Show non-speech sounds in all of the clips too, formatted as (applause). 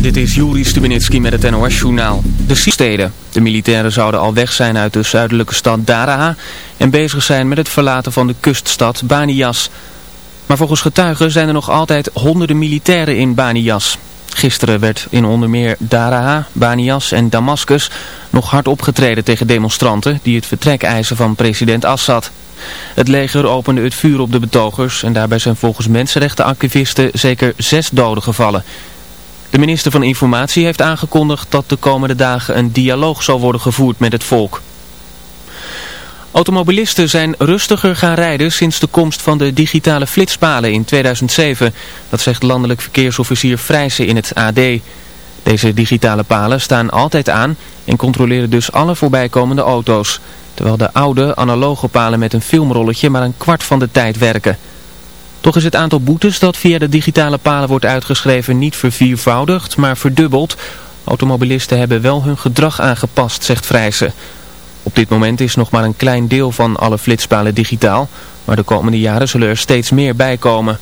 Dit is Juri Stubenitski met het NOS-journaal. De steden. De militairen zouden al weg zijn uit de zuidelijke stad Daraa en bezig zijn met het verlaten van de kuststad Banias. Maar volgens getuigen zijn er nog altijd honderden militairen in Banias. Gisteren werd in onder meer Daraa, Banias en Damascus nog hard opgetreden tegen demonstranten die het vertrek eisen van president Assad. Het leger opende het vuur op de betogers en daarbij zijn volgens mensenrechtenactivisten zeker zes doden gevallen. De minister van Informatie heeft aangekondigd dat de komende dagen een dialoog zal worden gevoerd met het volk. Automobilisten zijn rustiger gaan rijden sinds de komst van de digitale flitspalen in 2007. Dat zegt landelijk verkeersofficier Vrijsen in het AD. Deze digitale palen staan altijd aan en controleren dus alle voorbijkomende auto's. Terwijl de oude analoge palen met een filmrolletje maar een kwart van de tijd werken. Toch is het aantal boetes dat via de digitale palen wordt uitgeschreven niet verviervoudigd, maar verdubbeld. Automobilisten hebben wel hun gedrag aangepast, zegt Vrijsen. Op dit moment is nog maar een klein deel van alle flitspalen digitaal, maar de komende jaren zullen er steeds meer bij komen.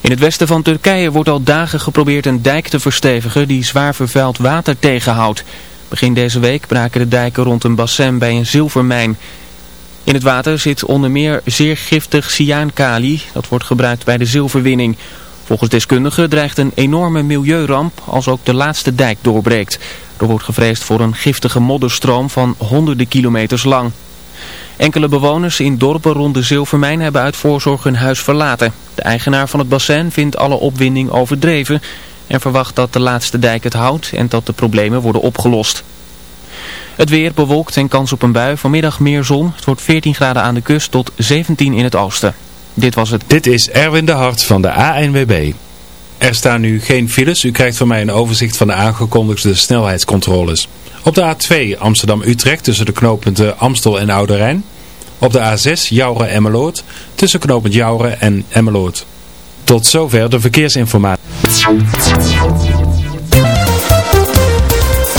In het westen van Turkije wordt al dagen geprobeerd een dijk te verstevigen die zwaar vervuild water tegenhoudt. Begin deze week braken de dijken rond een bassin bij een zilvermijn. In het water zit onder meer zeer giftig cyaankali, dat wordt gebruikt bij de zilverwinning. Volgens deskundigen dreigt een enorme milieuramp als ook de laatste dijk doorbreekt. Er wordt gevreesd voor een giftige modderstroom van honderden kilometers lang. Enkele bewoners in dorpen rond de zilvermijn hebben uit voorzorg hun huis verlaten. De eigenaar van het bassin vindt alle opwinding overdreven en verwacht dat de laatste dijk het houdt en dat de problemen worden opgelost. Het weer bewolkt en kans op een bui. Vanmiddag meer zon. Het wordt 14 graden aan de kust tot 17 in het oosten. Dit was het. Dit is Erwin de Hart van de ANWB. Er staan nu geen files. U krijgt van mij een overzicht van de aangekondigde snelheidscontroles. Op de A2 Amsterdam-Utrecht tussen de knooppunten Amstel en Oude Rijn. Op de A6 Jouren-Emmeloord tussen knooppunt Jouren en Emmeloord. Tot zover de verkeersinformatie.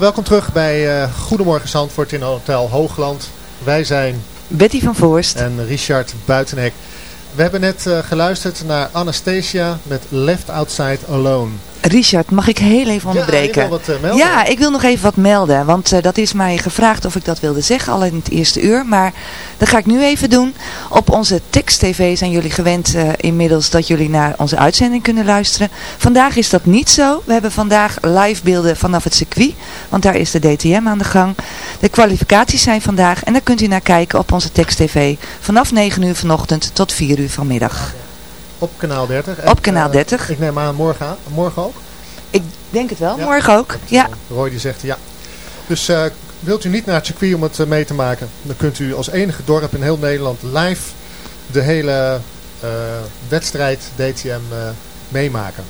Welkom terug bij eh, Goedemorgen Zandvoort in Hotel Hoogland. Wij zijn Betty van Voorst. en Richard Buitenhek. We hebben net eh, geluisterd naar Anastasia met Left Outside Alone. Richard, mag ik heel even onderbreken? Ja, wat, eh, melden. Ja, ik wil nog even wat melden. Want eh, dat is mij gevraagd of ik dat wilde zeggen al in het eerste uur. Maar dat ga ik nu even doen. Op onze tekst-tv zijn jullie gewend eh, inmiddels dat jullie naar onze uitzending kunnen luisteren. Vandaag is dat niet zo. We hebben vandaag live beelden vanaf het circuit. Want daar is de DTM aan de gang. De kwalificaties zijn vandaag. En daar kunt u naar kijken op onze tekst-tv. Vanaf 9 uur vanochtend tot 4 uur vanmiddag. Op kanaal 30. Op kanaal eh, 30. ik neem aan morgen, aan, morgen ook. Ik denk het wel. Ja. Morgen ook. Ja. Roy die zegt ja. Dus eh, wilt u niet naar het circuit om het eh, mee te maken, dan kunt u als enige dorp in heel Nederland live de hele eh, wedstrijd DTM eh, meemaken.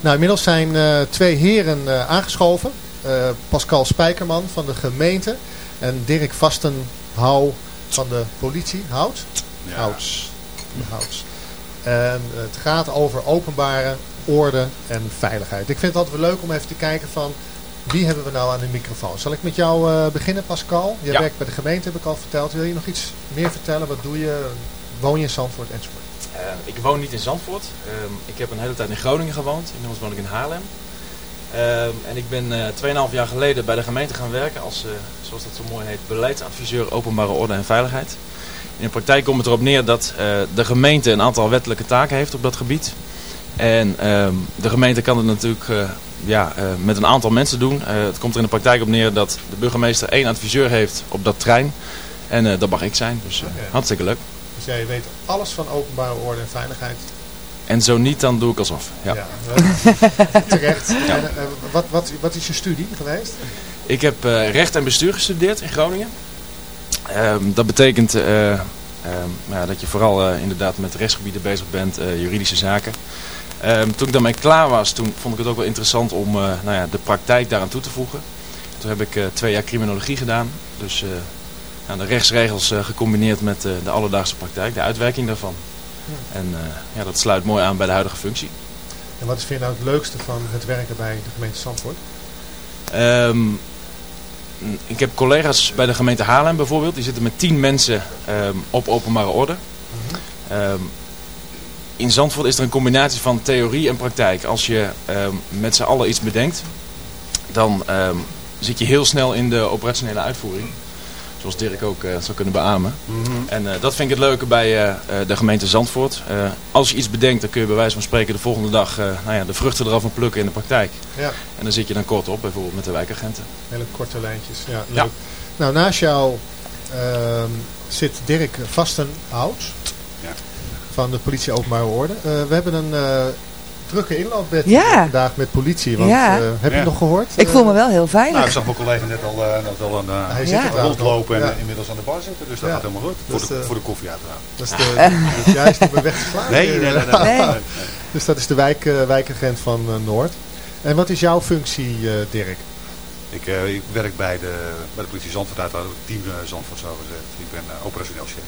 Nou, inmiddels zijn eh, twee heren eh, aangeschoven. Eh, Pascal Spijkerman van de gemeente en Dirk Vastenhouw van de politie. Hout? Houts. Houts. En het gaat over openbare orde en veiligheid. Ik vind het altijd wel leuk om even te kijken van wie hebben we nou aan de microfoon. Zal ik met jou eh, beginnen Pascal? Jij Ja. werkt bij de gemeente, heb ik al verteld. Wil je nog iets meer vertellen? Wat doe je? Woon je in Zandvoort enzovoort? Eh, ik woon niet in Zandvoort. Ehm, ik heb een hele tijd in Groningen gewoond. Inmiddels woon ik in Haarlem. Ehm, en ik ben eh 2,5 jaar geleden bij de gemeente gaan werken als, eh, zoals dat zo mooi heet, beleidsadviseur openbare orde en veiligheid. In de praktijk komt het erop neer dat eh, de gemeente een aantal wettelijke taken heeft op dat gebied. En ehm, de gemeente kan het natuurlijk eh, ja, eh, met een aantal mensen doen. Het komt er in de praktijk op neer dat de burgemeester één adviseur heeft op dat trein. En dat mag ik zijn, dus hartstikke leuk. Dus jij weet alles van openbare orde en veiligheid. En zo niet, dan doe ik alsof. Ja. (laughs) eh, terecht. En, wat, wat, wat is je studie geweest? Ik heb recht en bestuur gestudeerd in Groningen. Ehm, dat betekent eh, ehm, ja, dat je vooral eh, inderdaad met rechtsgebieden bezig bent, eh, juridische zaken. Ehm, toen ik daarmee klaar was, toen vond ik het ook wel interessant om nou ja, de praktijk daaraan toe te voegen. Toen heb ik twee jaar criminologie gedaan. Dus nou, de rechtsregels gecombineerd met de alledaagse praktijk, de uitwerking daarvan. En ja, dat sluit mooi aan bij de huidige functie. En wat is vind je nou het leukste van het werken bij de gemeente Zandvoort? N- ik heb collega's bij de gemeente Haarlem bijvoorbeeld. Die zitten met tien mensen ehm, op openbare orde. Ehm, in Zandvoort is er een combinatie van theorie en praktijk. Als je ehm, met z'n allen iets bedenkt, dan zit je heel snel in de operationele uitvoering. Zoals Dirk ook eh, zou kunnen beamen. En eh, dat vind ik het leuke bij eh, eh, de gemeente Zandvoort. Eh, als je iets bedenkt, dan kun je bij wijze van spreken de volgende dag eh, nou ja, de vruchten eraf van plukken in de praktijk. Ja. En dan zit je dan kort op, bijvoorbeeld met de wijkagenten. Hele korte lijntjes. Ja, leuk. Ja. Nou, naast jou ehm, zit Dirk Vastenhout Ja. van de politie openbare orde. Eh, we hebben een eh, drukke inloopbed Ja. vandaag met politie. Want, Ja. eh, heb je Ja. het nog gehoord? Ik Eh, voel me wel heel Nou, ik zag mijn collega net al, eh, net al een, eh, Hij zit Ja. er rondlopen en eh, Ja. inmiddels aan de bar zitten. Dus dat Ja. gaat helemaal goed. Voor, Dus, de, eh, voor de koffie uiteraard. Dat is de, dus jij is niet meer weg te slaan. Nee, nee, nee. nee, nee, Nee. nee. Dus dat is de wijk, eh, wijkagent van eh, Noord. En wat is jouw functie, eh, Dirk? Ik, eh, ik werk bij de, bij de politie Zandvoort uit, het team eh, Zandvoort zo gezegd. Ik ben eh, operationeel chef.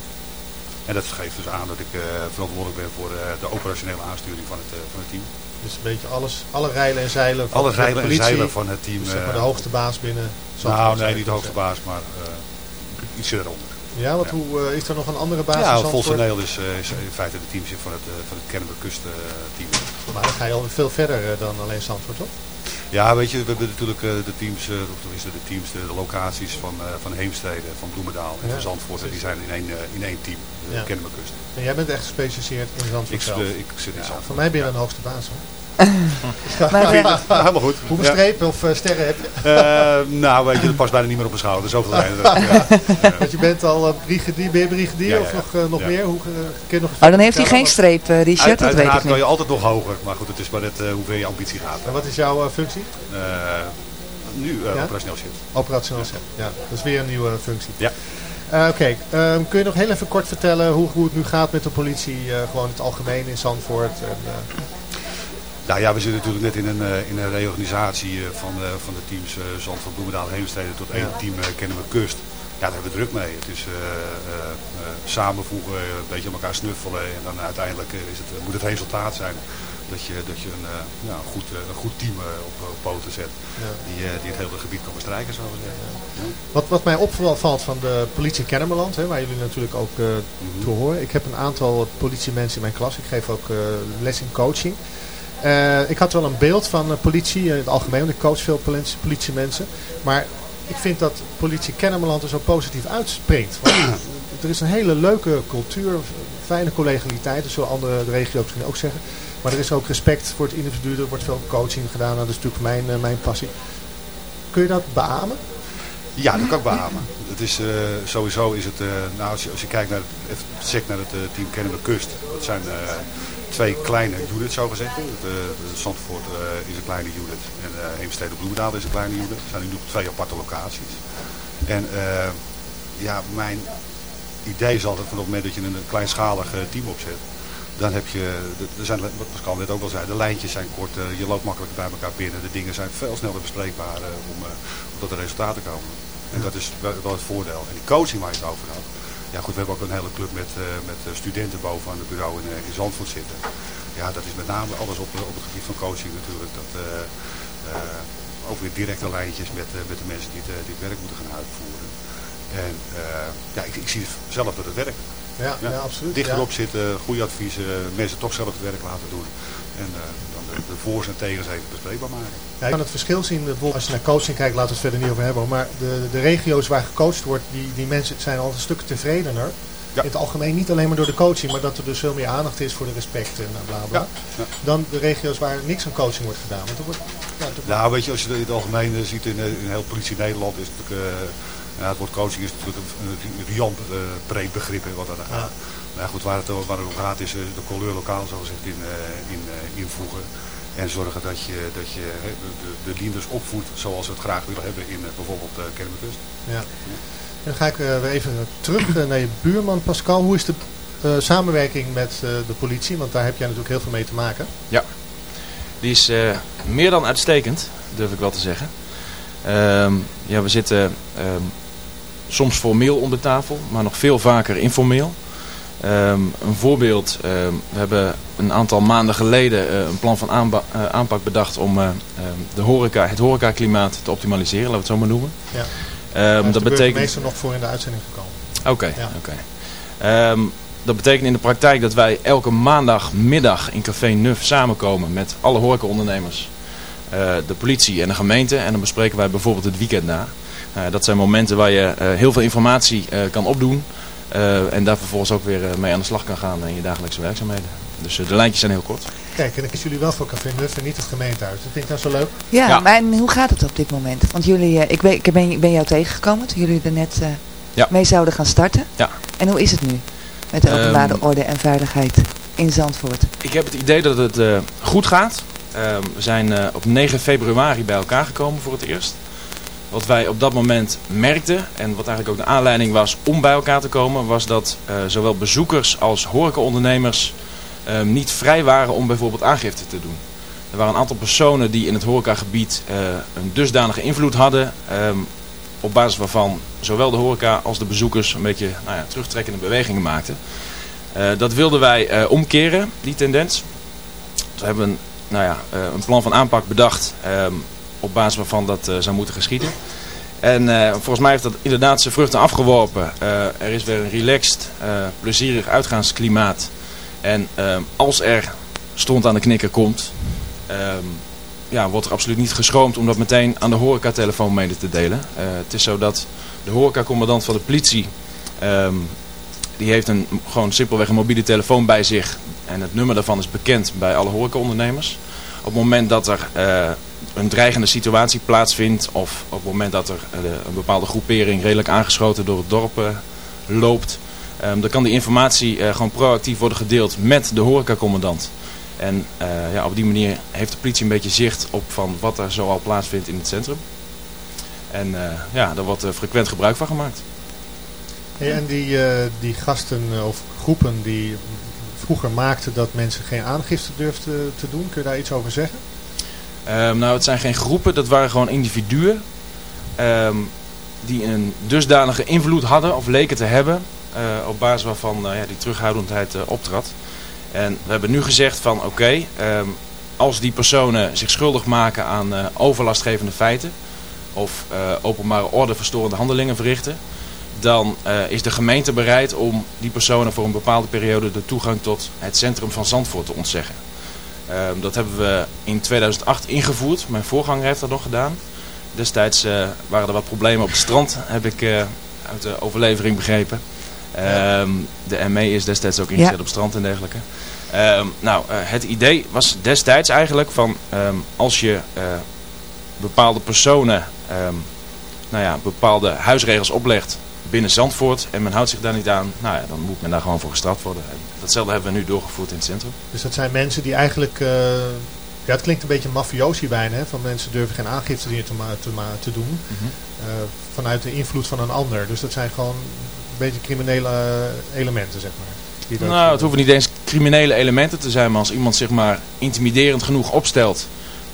En dat geeft dus aan dat ik eh, verantwoordelijk ben voor eh, de operationele aansturing van het, eh, van het team. Dus een beetje alles, alle reilen en zeilen van Alle zeilen en zeilen van het team. Dus zeg maar de hoogste baas binnen. Nou, nee, niet de hoogste baas, maar ietsje eronder. Ja, want hoe, is er nog een andere baas Ja? Volseneel is, eh, is in feite de teamchef van het, eh, van het Kennemerkust eh, team. Maar dan ga je al veel verder dan alleen Zandvoort, toch? Ja, weet je, we hebben natuurlijk eh, de teams, eh, of tenminste de teams, de, locaties van, eh, van Heemstede, van Bloemendaal en Ja, van Zandvoort. En die zijn in één, in één team, de Ja. Kennemerkust. En jij bent echt gespecialiseerd in Zandvoort Ik, zelf. ik zit in Ja, Zandvoort. voor mij ben je de hoogste baas, hoor. Maar, Ja, helemaal goed. Hoeveel strepen of eh, sterren heb je? Ja. Eh, nou, weet je, dat past bijna niet meer op mijn schouder. Zoveel zijn er. Ja. Want je bent al brigadier, ben je brigadier Ja, ja, of ja. nog, eh, nog Ja. meer? Hoe, kun je nog oh, dan heeft hij geen streep, Richard. Uit- Dat weet uiteraard ik kan je niet. altijd nog hoger. Maar goed, het is maar net eh, hoeveel je ambitie gaat. En wat is jouw eh, functie? Eh, nu Ja? operationeel shit. Operationeel chef. Ja, dat is weer een nieuwe functie. Ja. Oké, ehm, kun je nog heel even kort vertellen hoe, hoe het nu gaat met de politie? eh, gewoon het algemeen in Zandvoort. En, eh, Nou ja, we zitten natuurlijk net in een, eh, in een reorganisatie eh, van, eh, van de teams Zandvoort, Bloemendaal, Heemstede tot één Ja. team kennen we Kust. Ja, daar hebben we druk mee. Het is samenvoegen, een beetje aan elkaar snuffelen en dan uiteindelijk is het, moet het resultaat zijn dat je, dat je een, ja, een, goed, een goed team op, op poten zet. Ja. Die, die het hele gebied kan bestrijken, zo. Ja. Wat, wat mij opvalt van de politie Kennemerland, hè, waar jullie natuurlijk ook eh toe horen. Ik heb een aantal politiemensen in mijn klas. Ik geef ook les in coaching. Eh, ik had wel een beeld van eh, politie in het algemeen, want ik coach veel politie- politiemensen. Maar ik vind dat politie Kennemerland er zo positief uitspringt. Want er is een hele leuke cultuur, fijne collegialiteit, dat zullen andere regio's misschien ook zeggen. Maar er is ook respect voor het individu, er wordt veel coaching gedaan. Nou, dat is natuurlijk mijn, eh, mijn passie. Kun je dat beamen? Ja, dat kan ik beamen. Het is, eh, sowieso is het, eh, nou, als, je, kijkt naar het, even naar het eh, team Kennen de Kust. Dat zijn eh, twee kleine units, zo gezegd. Eh, Zandvoort eh, is een kleine unit en eh Heemstede Bloemendaal is een kleine unit. Er zijn nu nog twee aparte locaties. En eh, ja, mijn idee is altijd van op het moment dat je een kleinschalig team opzet. Dan heb je, de- er zijn, wat Pascal net ook al zei, de lijntjes zijn kort, je loopt makkelijker bij elkaar binnen. De dingen zijn veel sneller bespreekbaar om, tot de resultaten te komen. En dat is wel het voordeel. En die coaching waar je het over had. Ja goed, we hebben ook een hele club met, eh, met eh, studenten boven aan het bureau in, eh, in Zandvoort zitten. Ja, dat is met name alles op, op het gebied van coaching natuurlijk. Dat, ook weer directe lijntjes met, met de mensen die het, die het werk moeten gaan uitvoeren. En ja, ik, ik zie zelf dat het werkt. Ja, ja, absoluut. Dichterop ja. zitten, goede adviezen, mensen toch zelf het werk laten doen. En eh, dan de, de voor's en tegens even bespreekbaar maken. Ja, je kan het verschil zien, als je naar coaching kijkt, laten we het verder niet over hebben. Maar de, de regio's waar gecoacht wordt, die, die mensen zijn al een stuk tevredener. In het algemeen niet alleen maar door de coaching, maar dat er dus veel meer aandacht is voor de respect en bla bla bla. Ja. Dan de regio's waar niks aan coaching wordt gedaan. Want er wordt, ja, er- Nou, weet je, als je het in het algemeen eh, ziet in, eh, in heel politie Nederland, is het natuurlijk, ja, het woord coaching is natuurlijk een, een riant eh, breed begrip wat daar gaat. Maar goed, waar het, waar het om gaat is eh, de couleur lokaal, zo gezegd, in, eh, in, eh, invoegen. En zorgen dat je, dat je hè, de, de, de leaders opvoedt zoals we het graag willen hebben in bijvoorbeeld uh, Kermekust. ja. Dan ga ik weer even terug naar je buurman Pascal. Hoe is de eh, samenwerking met eh, de politie? Want daar heb jij natuurlijk heel veel mee te maken. Ja, die is eh, meer dan uitstekend, durf ik wel te zeggen. Ehm, ja, we zitten ehm, soms formeel om de tafel, maar nog veel vaker informeel. Ehm, een voorbeeld, ehm, we hebben een aantal maanden geleden eh, een plan van aanba- eh, aanpak bedacht om ehm, de horeca, het horecaklimaat te optimaliseren, laten we het zo maar noemen. Ja. Dat de betekent... burgemeester nog voor in de uitzending gekomen. Oké, Ja. oké. Dat betekent in de praktijk dat wij elke maandagmiddag in Café Nuf samenkomen met alle horecaondernemers, de politie en de gemeente. En dan bespreken wij bijvoorbeeld het weekend na. Dat zijn momenten waar je heel veel informatie kan opdoen. Eh, en daar vervolgens ook weer eh, mee aan de slag kan gaan in je dagelijkse werkzaamheden. Dus eh, de lijntjes zijn heel kort. Kijk, en dan kiezen jullie wel voor Café Nuff en niet het gemeentehuis. Dat vind ik nou zo leuk. Ja, Ja. maar en hoe gaat het op dit moment? Want jullie, eh, ik, ben, ik ben, ben jou tegengekomen toen jullie er net eh, Ja. mee zouden gaan starten. Ja. En hoe is het nu met de openbare Ehm, orde en veiligheid in Zandvoort? Ik heb het idee dat het eh, goed gaat. Ehm, we zijn eh, op 9 februari bij elkaar gekomen voor het eerst. Wat wij op dat moment merkten, en wat eigenlijk ook de aanleiding was om bij elkaar te komen, was dat eh, zowel bezoekers als horecaondernemers ehm, niet vrij waren om bijvoorbeeld aangifte te doen. Er waren een aantal personen die in het horecagebied eh, een dusdanige invloed hadden, ehm, op basis waarvan zowel de horeca als de bezoekers een beetje nou ja, terugtrekkende bewegingen maakten. Eh, dat wilden wij omkeren, die tendens. We hebben nou ja, een plan van aanpak bedacht ehm, op basis waarvan dat eh, zou moeten geschieden. En eh, volgens mij heeft dat inderdaad zijn vruchten afgeworpen. Eh, er is weer een relaxed, plezierig uitgaansklimaat. En als er stond aan de knikker komt, ehm, ja, wordt er absoluut niet geschroomd om dat meteen aan de horecatelefoon mede te delen. Het is zo dat de horecacommandant van de politie, ehm, die heeft een, gewoon simpelweg een mobiele telefoon bij zich. En het nummer daarvan is bekend bij alle horecaondernemers. Op het moment dat er een dreigende situatie plaatsvindt of op het moment dat er eh, een bepaalde groepering redelijk aangeschoten door het dorp eh, loopt, ehm, dan kan die informatie eh, gewoon proactief worden gedeeld met de horecacommandant. En ja, op die manier heeft de politie een beetje zicht op van wat er zoal plaatsvindt in het centrum. En ja, daar wordt frequent gebruik van gemaakt. Hey, en die, die gasten of groepen die vroeger maakten dat mensen geen aangifte durfden te doen, kun je daar iets over zeggen? Ehm, nou, het zijn geen groepen, dat waren gewoon individuen ehm, die een dusdanige invloed hadden of leken te hebben, eh, op basis waarvan eh, ja, die terughoudendheid eh, optrad. En we hebben nu gezegd van oké, ehm, als die personen zich schuldig maken aan overlastgevende feiten of openbare orde verstorende handelingen verrichten, dan is de gemeente bereid om die personen voor een bepaalde periode de toegang tot het centrum van Zandvoort te ontzeggen. Ehm, dat hebben we in 2008 ingevoerd. Mijn voorganger heeft dat nog gedaan. Destijds eh, waren er wat problemen op het strand, heb ik eh, uit de overlevering begrepen. Ehm, de ME is destijds ook ingezet Ja. op strand en dergelijke. Ehm, nou, eh, het idee was destijds eigenlijk van als je bepaalde personen, nou ja, bepaalde huisregels oplegt binnen Zandvoort en men houdt zich daar niet aan, nou ja, dan moet men daar gewoon voor gestraft worden. En datzelfde hebben we nu doorgevoerd in het centrum. Dus dat zijn mensen die eigenlijk... eh, ja, het klinkt een beetje mafiosi bijna. Hè? Van mensen durven geen aangifte hier te, te, doen. eh, vanuit de invloed van een ander. Dus dat zijn gewoon een beetje criminele eh, elementen, zeg maar. Nou, het hoeven niet eens criminele elementen te zijn, maar als iemand zich maar intimiderend genoeg opstelt,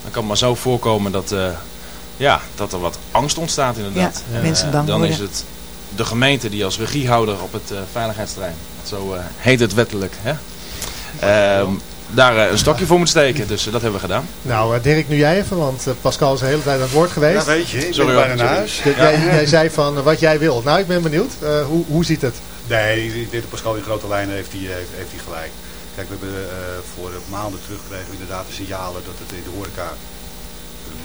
dan kan het maar zo voorkomen dat, eh, ja, dat er wat angst ontstaat inderdaad. Ja, mensen bang dan worden. is het de gemeente die als regiehouder op het eh, veiligheidsterrein, zo eh, heet het wettelijk, hè? Ehm, daar eh, een stokje voor moet steken. Dus dat hebben we gedaan. Nou, Dirk, nu jij even, want Pascal is de hele tijd aan het woord geweest. Ja, weet je, ik ben bijna naar huis. Jij, jij zei van wat jij wil. Nou, ik ben benieuwd. Eh, hoe, hoe ziet het? Nee, ik denk dat Pascal in grote lijnen heeft hij heeft, heeft hij gelijk. Kijk, we hebben eh, voor maanden terug gekregen inderdaad de signalen dat het in de horeca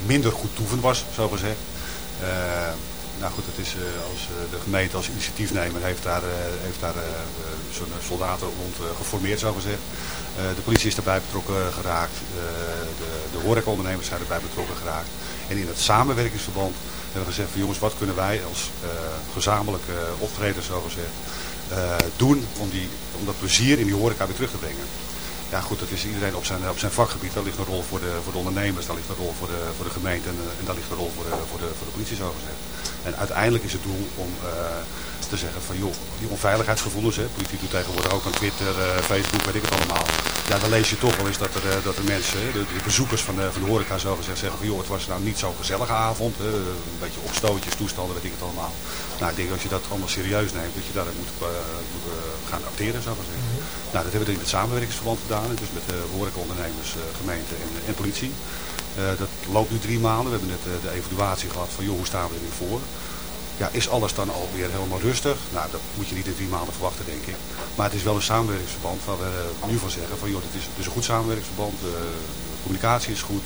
minder goed toeven was, zo gezegd. Eh, nou goed, het is eh, als eh, de gemeente als initiatiefnemer heeft daar, eh, heeft daar zo'n soldaten rond geformeerd, zo gezegd. Eh, de politie is erbij betrokken geraakt, de, de horecaondernemers zijn erbij betrokken geraakt. En in het samenwerkingsverband hebben we gezegd van jongens, wat kunnen wij als gezamenlijk eh, optreden, zo gezegd, eh, doen om, die, om dat plezier in die horeca weer terug te brengen. Ja goed, dat is iedereen op zijn, op zijn vakgebied. Daar ligt een rol voor de, voor de ondernemers, daar ligt een rol voor de, voor de gemeente en, eh, en daar ligt een rol voor de, voor de, voor de politie zo gezegd. En uiteindelijk is het doel om eh, te zeggen van joh, die onveiligheidsgevoelens, hè, politie doet tegenwoordig ook aan Twitter, eh, Facebook, weet ik het allemaal. Ja, dan lees je toch wel eens dat er, eh, dat er mensen, de, de bezoekers van de, van de horeca zo gezegd zeggen van joh, het was nou niet zo'n gezellige avond, hè, een beetje opstootjes, toestanden, weet ik het allemaal. Nou, ik denk als je dat allemaal serieus neemt, dat je daar moet, eh, moet eh, gaan acteren, zo gezegd. Nou, dat hebben we in het samenwerkingsverband gedaan, dus met de horecaondernemers, eh, gemeente en, en politie. Eh, dat loopt nu drie maanden. We hebben net eh, de evaluatie gehad van joh, hoe staan we er nu voor? Ja, is alles dan alweer helemaal rustig? Nou, dat moet je niet in drie maanden verwachten, denk ik. Maar het is wel een samenwerkingsverband waar we nu van zeggen van joh, het is, een goed samenwerkingsverband. eh, de communicatie is goed.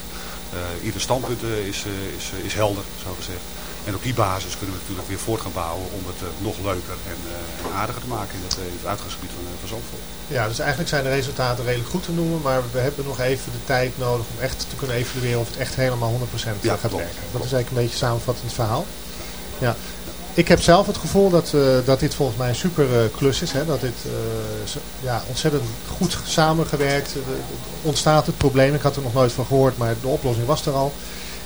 eh, ieder standpunt eh, is, is, is helder, zo gezegd. En op die basis kunnen we natuurlijk weer voort gaan bouwen om het nog leuker en, aardiger te maken in het, in het uitgangsgebied van, van Zandvoort. Ja, dus eigenlijk zijn de resultaten redelijk goed te noemen. Maar we hebben nog even de tijd nodig om echt te kunnen evalueren of het echt helemaal 100% Ja, gaat klopt. werken. Dat is eigenlijk een beetje samenvattend verhaal. Ja. Ik heb zelf het gevoel dat, eh, dat dit volgens mij een super eh, klus is. Hè? Dat dit eh, ja, ontzettend goed samengewerkt. ontstaat het probleem. Ik had er nog nooit van gehoord, maar de oplossing was er al.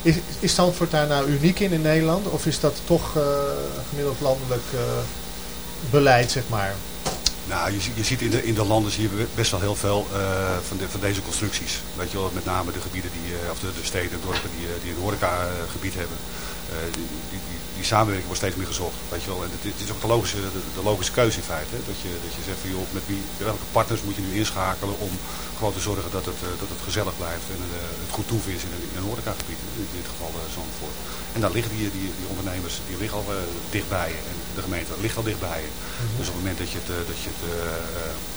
Is, is Zandvoort daar nou uniek in in Nederland? Of is dat toch gemiddeld landelijk beleid, zeg maar? Nou, je, je ziet in de, in de landen zie je best wel heel veel van, de, van deze constructies. Weet je wel, met name de gebieden, die, of de, de steden en dorpen die, die een horecagebied hebben. Eh, die, die, die, samenwerking wordt steeds meer gezocht. Weet je wel. En het, is ook de logische, de, de logische keuze in feite. Hè? Dat, je, dat je zegt van joh, met wie, welke partners moet je nu inschakelen om gewoon te zorgen dat het, eh, dat het gezellig blijft en eh, het goed toeven is in in een horecagebied. In dit geval Zandvoort. En daar liggen die, die, die ondernemers, die liggen al dichtbij je. En de gemeente ligt al dichtbij je. Dus op het moment dat je het, dat je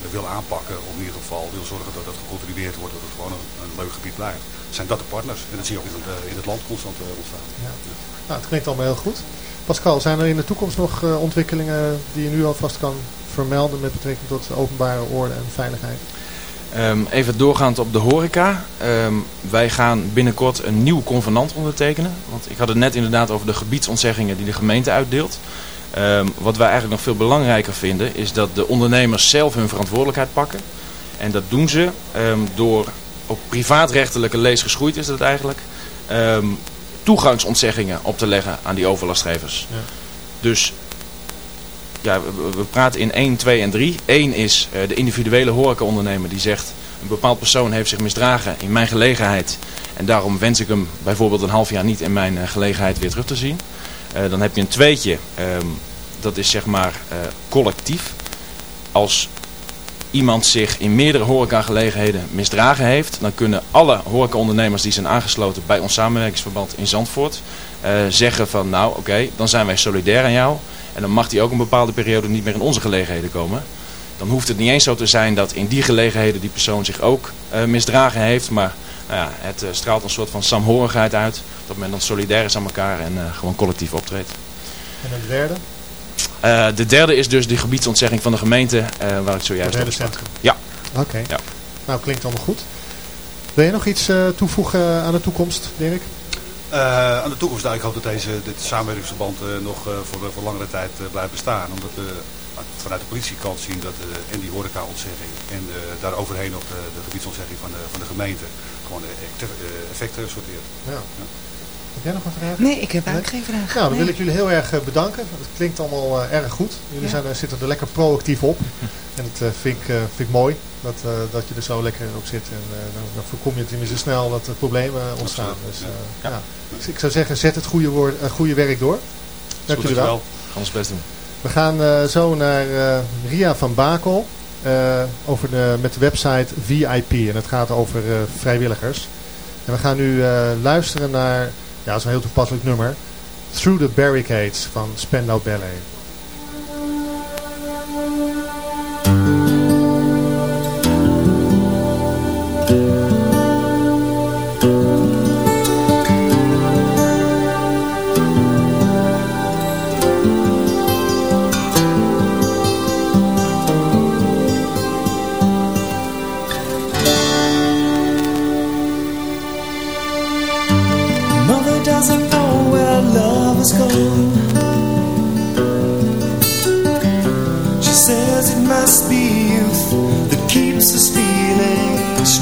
het wil aanpakken, of in ieder geval wil zorgen dat het gecontroleerd wordt, dat het gewoon een, een leuk gebied blijft, zijn dat de partners. En dat zie je ook in het, in het land constant ontstaan. Ja. Nou, het klinkt allemaal heel goed. Pascal, zijn er in de toekomst nog eh, ontwikkelingen die je nu alvast kan vermelden met betrekking tot openbare orde en veiligheid? Ehm, even doorgaand op de horeca. Ehm, wij gaan binnenkort een nieuw convenant ondertekenen. Want ik had het net inderdaad over de gebiedsontzeggingen die de gemeente uitdeelt. Ehm, wat wij eigenlijk nog veel belangrijker vinden is dat de ondernemers zelf hun verantwoordelijkheid pakken. En dat doen ze door op privaatrechtelijke lees geschoeid is dat eigenlijk. Toegangsontzeggingen op te leggen aan die overlastgevers. Ja. Dus ja, we, we praten in 1, 2 en 3. 1 is eh, de individuele horecaondernemer die zegt... een bepaald persoon heeft zich misdragen in mijn gelegenheid... en daarom wens ik hem bijvoorbeeld een half jaar niet in mijn eh, gelegenheid weer terug te zien. Eh, dan heb je een tweetje, ehm, dat is zeg maar collectief. Als iemand zich in meerdere horecagelegenheden misdragen heeft, dan kunnen alle horecaondernemers die zijn aangesloten bij ons samenwerkingsverband in Zandvoort eh, zeggen van nou oké, dan zijn wij solidair aan jou. En dan mag die ook een bepaalde periode niet meer in onze gelegenheden komen. Dan hoeft het niet eens zo te zijn dat in die gelegenheden die persoon zich ook eh, misdragen heeft. Maar nou ja, het eh, straalt een soort van saamhorigheid uit. Dat men dan solidair is aan elkaar en gewoon collectief optreedt. En de derde? Eh, de derde is dus de gebiedsontzegging van de gemeente eh, waar ik zojuist over sprak. Ja. Oké. Ja. Nou, klinkt allemaal goed. Wil je nog iets eh, toevoegen aan de toekomst, Dirk? Eh, aan de toekomst, nou, ik hoop dat deze, dit samenwerkingsverband eh, nog eh, voor, voor langere tijd eh, blijft bestaan. Omdat we vanuit de politiekant zien dat eh, en die horeca-ontzegging en eh, daar overheen nog de, de gebiedsontzegging van de, van de gemeente gewoon effecten- eh, effecten sorteert. Ja. Heb jij nog een vraag? Nee, ik heb eigenlijk geen vraag. Nou, dan wil ik jullie heel erg eh, bedanken. Het klinkt allemaal eh, erg goed. Jullie Ja. zijn, er- zitten er lekker proactief op. (laughs) En dat eh, vind, ik, eh, vind ik mooi, dat, eh, dat je er zo lekker op zit. En eh, dan, dan voorkom je tenminste snel dat er problemen ontstaan. Dus, ja. eh, ja. Dus ik zou zeggen, zet het goede, woord, eh, goede werk door. Dank jullie wel. Gaan ons best doen. We gaan eh, zo naar eh, Ria van Bakel eh, over de, met de website VIP. En het gaat over eh, vrijwilligers. En we gaan nu eh, luisteren naar, ja, dat is een heel toepasselijk nummer. Through the Barricades van Spandau Ballet.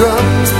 drums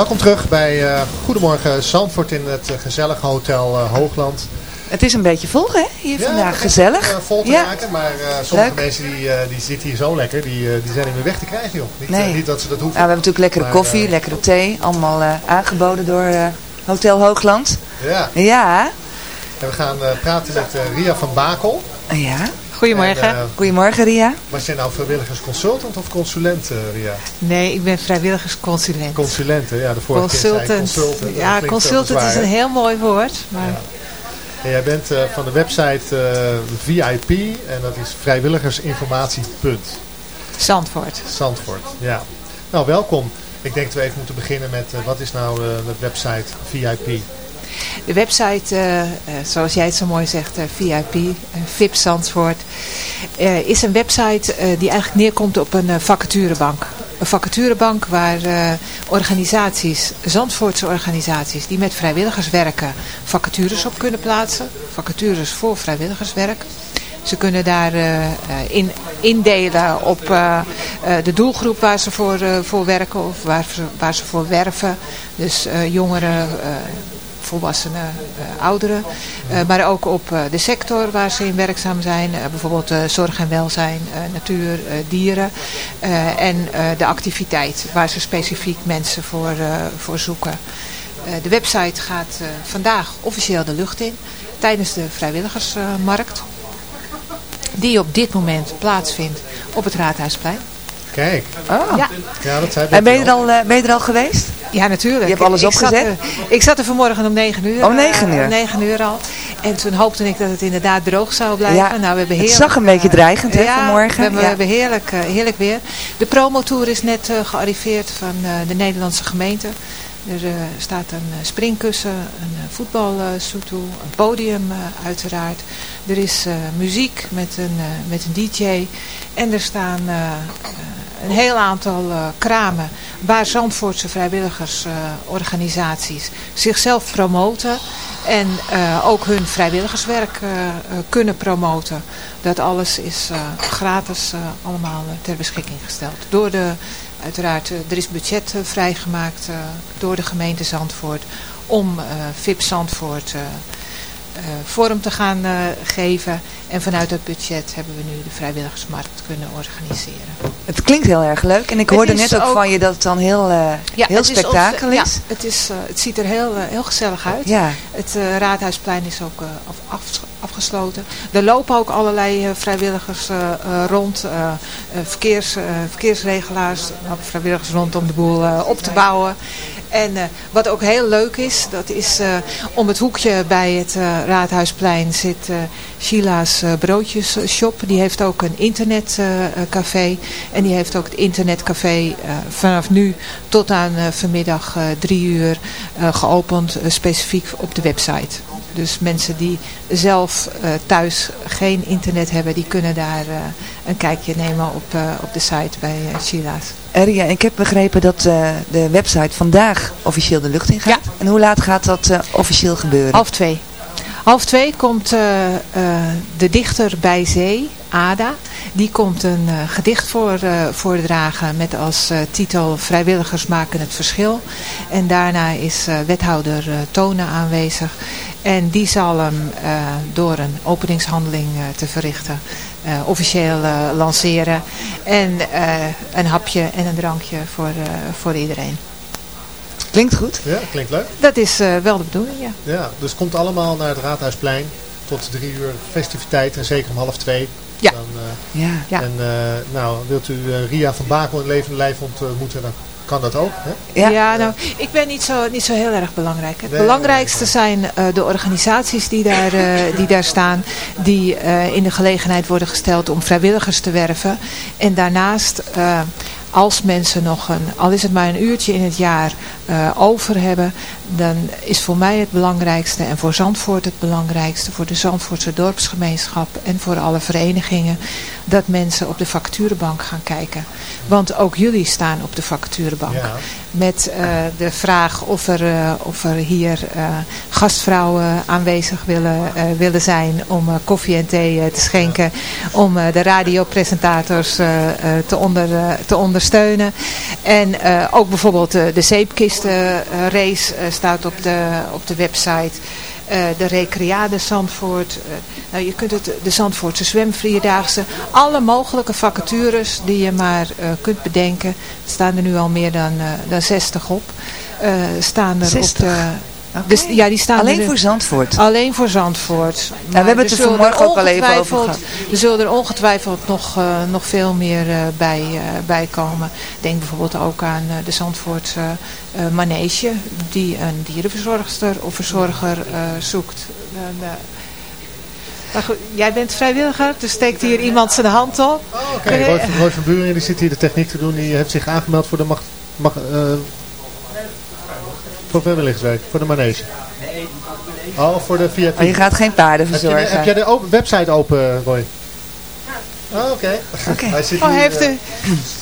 Welkom terug bij eh, Goedemorgen Zandvoort in het eh, gezellige Hotel eh, Hoogland. Het is een beetje vol hè, hier vandaag. Gezellig. Vol te Ja. maken, maar sommige Leuk. mensen die, die zitten hier zo lekker, die, die zijn niet meer weg te krijgen joh. Niet, Nee. niet dat ze dat Ja, hoeven. we hebben natuurlijk lekkere Maar, koffie, lekkere thee. Allemaal aangeboden door Hotel Hoogland. ja. Ja. En we gaan praten met Ria van Bakel. Ja. Goedemorgen. En, eh, Goedemorgen Ria. Was jij nou vrijwilligersconsultant of consulent, eh, Ria? Nee, ik ben vrijwilligersconsulent. Consulent, ja, de vorige keer Consultant. consultant. Ja, consultant is een heel mooi woord. Maar Ja. En jij bent eh, van de website VIP en dat is vrijwilligersinformatie.nl. Zandvoort. Zandvoort, ja. Nou, welkom. Ik denk dat we even moeten beginnen met wat is nou de website VIP? De website, eh, eh, zoals jij het zo mooi zegt, VIP, eh, VIP Zandvoort, is een website die eigenlijk neerkomt op een vacaturebank. Een vacaturebank waar organisaties, Zandvoortse organisaties, die met vrijwilligers werken, vacatures op kunnen plaatsen. Vacatures voor vrijwilligerswerk. Ze kunnen daar in indelen op de doelgroep waar ze voor, voor werken of waar waar ze voor werven. Dus jongeren, volwassenen, eh, ouderen. Eh, maar ook op eh, de sector waar ze in werkzaam zijn. Bijvoorbeeld zorg en welzijn, natuur, dieren. En de activiteit waar ze specifiek mensen voor, voor zoeken. De website gaat vandaag officieel de lucht in tijdens de vrijwilligersmarkt. die op dit moment plaatsvindt op het Raadhuisplein. Kijk. Oh. Ja. Ja, dat zei En ben je, er al, eh, ben je er al geweest? Ja, natuurlijk. Je hebt alles ik zat opgezet? ik zat er vanmorgen om 9 uur. Om 9 eh, uur? om 9 uur al. En toen hoopte ik dat het inderdaad droog zou blijven. Ja, nou, we hebben het heerlijk, zag een beetje eh, dreigend, hè, ja, vanmorgen. We hebben, Ja. we hebben heerlijk, heerlijk weer. De promotour is net eh, gearriveerd van eh, de Nederlandse gemeente. Er eh, staat een eh, springkussen, een uh, voetbalsoetoe, een podium eh, uiteraard. Er is eh, muziek met een, eh, met een DJ. En er staan eh, eh, een heel aantal eh, kramen waar Zandvoortse vrijwilligersorganisaties zichzelf promoten. En eh, ook hun vrijwilligerswerk eh, kunnen promoten. Dat alles is gratis allemaal ter beschikking gesteld. Door de, uiteraard, er is budget vrijgemaakt door de gemeente Zandvoort om VIP Zandvoort vorm te gaan eh, geven. En vanuit dat budget hebben we nu de vrijwilligersmarkt kunnen organiseren. Het klinkt heel erg leuk. En ik hoorde is net ook, ook- van je dat het dan heel, eh, heel het is spektakel ontze- is. Ja, het, is, eh, het ziet er heel, eh, heel gezellig uit. Ja. Het eh, Raadhuisplein is ook eh, af, afgesloten. Er lopen ook allerlei eh, vrijwilligers eh, eh, rond. eh, eh, verkeers, eh, verkeersregelaars, lopen vrijwilligers rond om de boel eh, op te bouwen. En eh, wat ook heel leuk is, dat is eh, om het hoekje bij het eh, Raadhuisplein zit Sheila's broodjesshop. Die heeft ook een internetcafé. en die heeft ook het internetcafé vanaf nu tot aan vanmiddag drie uur geopend. specifiek op de website. Dus mensen die zelf eh, thuis geen internet hebben, die kunnen daar eh, een kijkje nemen op, eh, op de site bij Sheila's. Ria, ik heb begrepen dat de website vandaag officieel de lucht in gaat. En hoe laat gaat dat officieel gebeuren? Half twee. Half twee komt de dichter bij zee, Ada. Die komt een gedicht voor, voordragen met als titel Vrijwilligers maken het verschil. En daarna is wethouder Tonen aanwezig. En die zal hem eh, door een openingshandeling eh, te verrichten eh, officieel eh, lanceren. En eh, een hapje en een drankje voor, eh, voor iedereen. Klinkt goed. Ja, klinkt leuk. Dat is eh, wel de bedoeling, ja. Ja, dus komt allemaal naar het Raadhuisplein. Tot drie uur festiviteit en zeker om half twee. Ja. Dan, eh, Ja. Ja. En eh, nou, wilt u eh, Ria van Bakel in levende lijf ontmoeten, dan kan dat ook. Hè? Ja. Ja, nou, ik ben niet zo, niet zo heel erg belangrijk. Het Nee, belangrijkste zijn eh, de organisaties die daar, eh, die daar staan, die eh, in de gelegenheid worden gesteld om vrijwilligers te werven. En daarnaast, eh, als mensen nog een, al is het maar een uurtje in het jaar eh, over hebben, dan is voor mij het belangrijkste en voor Zandvoort het belangrijkste, voor de Zandvoortse dorpsgemeenschap en voor alle verenigingen, dat mensen op de facturenbank gaan kijken. Want ook jullie staan op de facturenbank Ja. met eh, de vraag of er, eh, of er hier eh, gastvrouwen aanwezig willen, willen zijn om koffie en thee te schenken, om de radiopresentators te, onder, te ondersteunen. En ook bijvoorbeeld de zeepkistenrace staat op de, op de website. Eh, de Recreade Zandvoort. eh, nou, je kunt het, de Zandvoortse zwemvierdaagse. Alle mogelijke vacatures die je maar eh, kunt bedenken. Staan er nu al meer dan, dan 60 op. staan er 60? op de... Dus, ja, die staan Alleen er, voor Zandvoort. Alleen voor Zandvoort. Maar hebben het er zullen vanmorgen ook al even over gehad. Er zullen er ongetwijfeld nog, eh, nog veel meer eh, bij, eh, bij komen. Denk bijvoorbeeld ook aan eh, de Zandvoortse eh, manege. Die een dierenverzorgster of verzorger eh, zoekt. Dan, eh, maar goed, jij bent vrijwilliger, dus steekt hier iemand zijn hand op. Oké, Roy, van- Roy van Buren die zit hier de techniek te doen. Die heeft zich aangemeld voor de mag, mag, eh, voor vrijwilligerswerk, voor de manege. Oh, voor de VIP. Maar je gaat geen paarden de, verzorgen. heb jij de website open, Roy? Oh, oké. Hij zit Oh, heeft eh, u...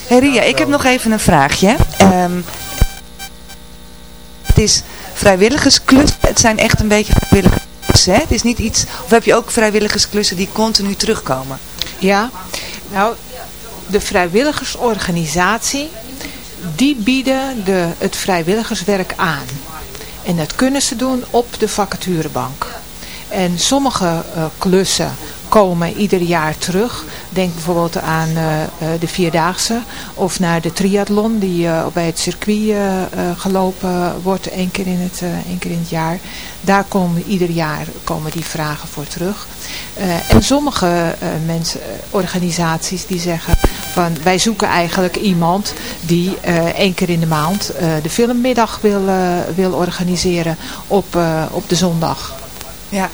Hey Ria, ik heb nog even een vraagje. Ehm, het is vrijwilligersklus. Het zijn echt een beetje vrijwilligersklussen. Hè? Het is niet iets... Of heb je ook vrijwilligersklussen die continu terugkomen? Ja, nou, de vrijwilligersorganisatie, die bieden de, het vrijwilligerswerk aan. En dat kunnen ze doen op de vacaturebank. En sommige eh, klussen komen ieder jaar terug. Denk bijvoorbeeld aan eh, eh, de Vierdaagse of naar de triathlon die eh, bij het circuit gelopen wordt één keer, in het, één keer in het jaar. Daar komen ieder jaar komen die vragen voor terug. En sommige mensen, organisaties die zeggen van wij zoeken eigenlijk iemand die eh, één keer in de maand eh, de filmmiddag wil, eh, wil organiseren op, op de zondag. Ja.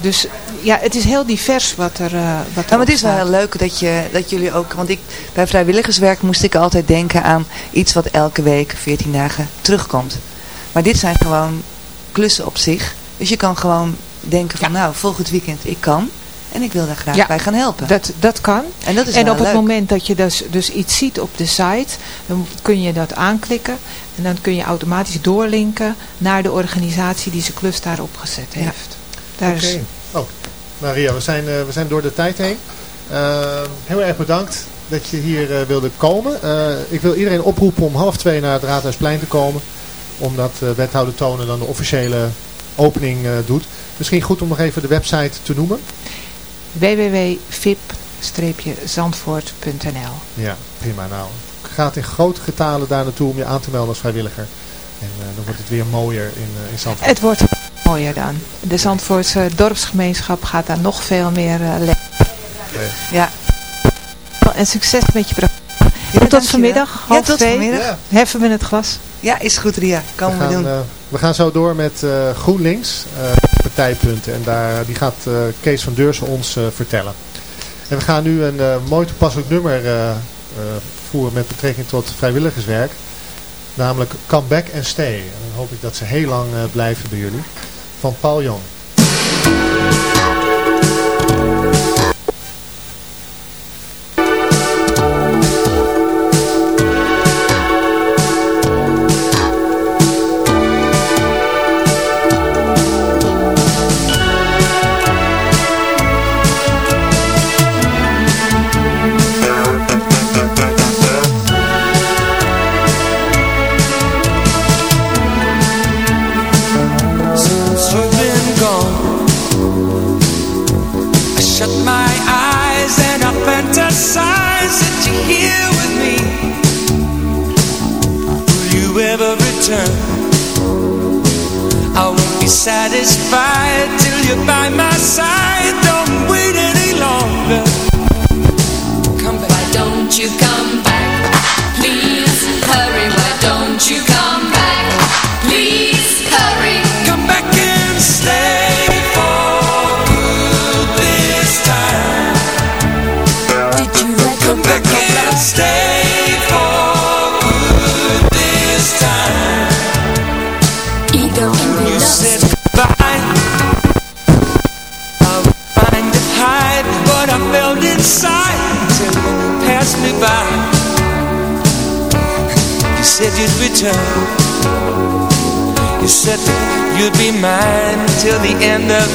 Dus ja, het is heel divers wat er, wat Nou, maar het is wel heel leuk dat, je, dat jullie ook... Want ik, bij vrijwilligerswerk moest ik altijd denken aan iets wat elke week, 14 dagen, terugkomt. Maar dit zijn gewoon klussen op zich. Dus je kan gewoon denken van nou, volgend weekend ik kan. En ik wil daar graag Ja, bij gaan helpen. Dat, dat kan. en dat is En wel op het moment dat je dus, dus iets ziet op de site, dan kun je dat aanklikken. En dan kun je automatisch doorlinken naar de organisatie die zijn klus daarop gezet heeft. Oké. Oh, nou Ria, we zijn, eh, we zijn door de tijd heen. Eh, heel erg bedankt dat je hier eh, wilde komen. Eh, ik wil iedereen oproepen om half twee naar het Raadhuisplein te komen. Omdat eh, wethouder Tonen dan de officiële opening eh, doet. Misschien goed om nog even de website te noemen. www.vip-zandvoort.nl Ja, prima. Nou, gaat in grote getalen daar naartoe om je aan te melden als vrijwilliger. En eh, dan wordt het weer mooier in, eh in Zandvoort. Het wordt mooier dan. De Zandvoortse dorpsgemeenschap gaat daar nog veel meer uh, Ja. En succes met je programma. Ja, tot vanmiddag, Ja, half tot twee. vanmiddag. Ja. Heffen we het glas. Ja, is goed Ria. Komen we, we, gaan, doen. eh, we gaan zo door met eh, GroenLinks, eh, partijpunten. En daar, die gaat eh, Kees van Deursen ons eh, vertellen. En we gaan nu een eh, mooi toepasselijk nummer eh, eh, voeren met betrekking tot vrijwilligerswerk. Namelijk Come Back and Stay. En dan hoop ik dat ze heel lang eh, blijven bij jullie. Van Paul Jong.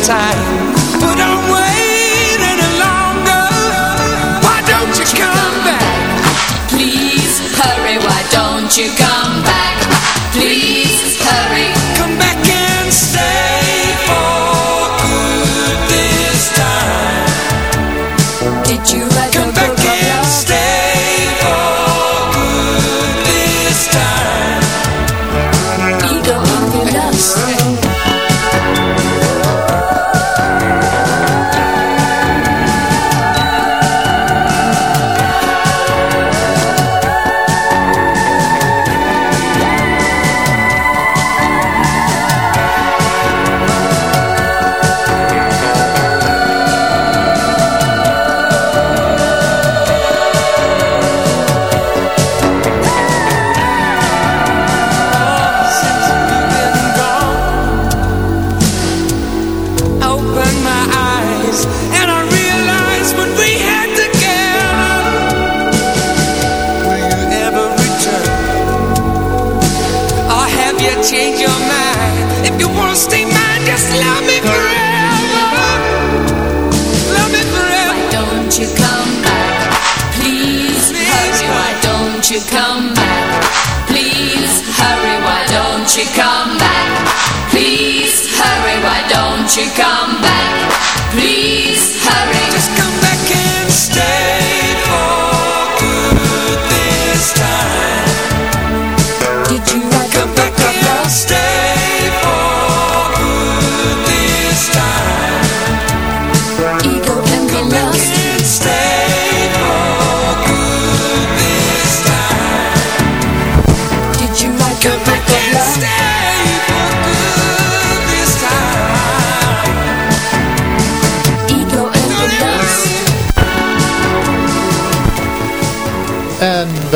But I'm waiting longer. Why don't you come back? Please hurry. Why don't you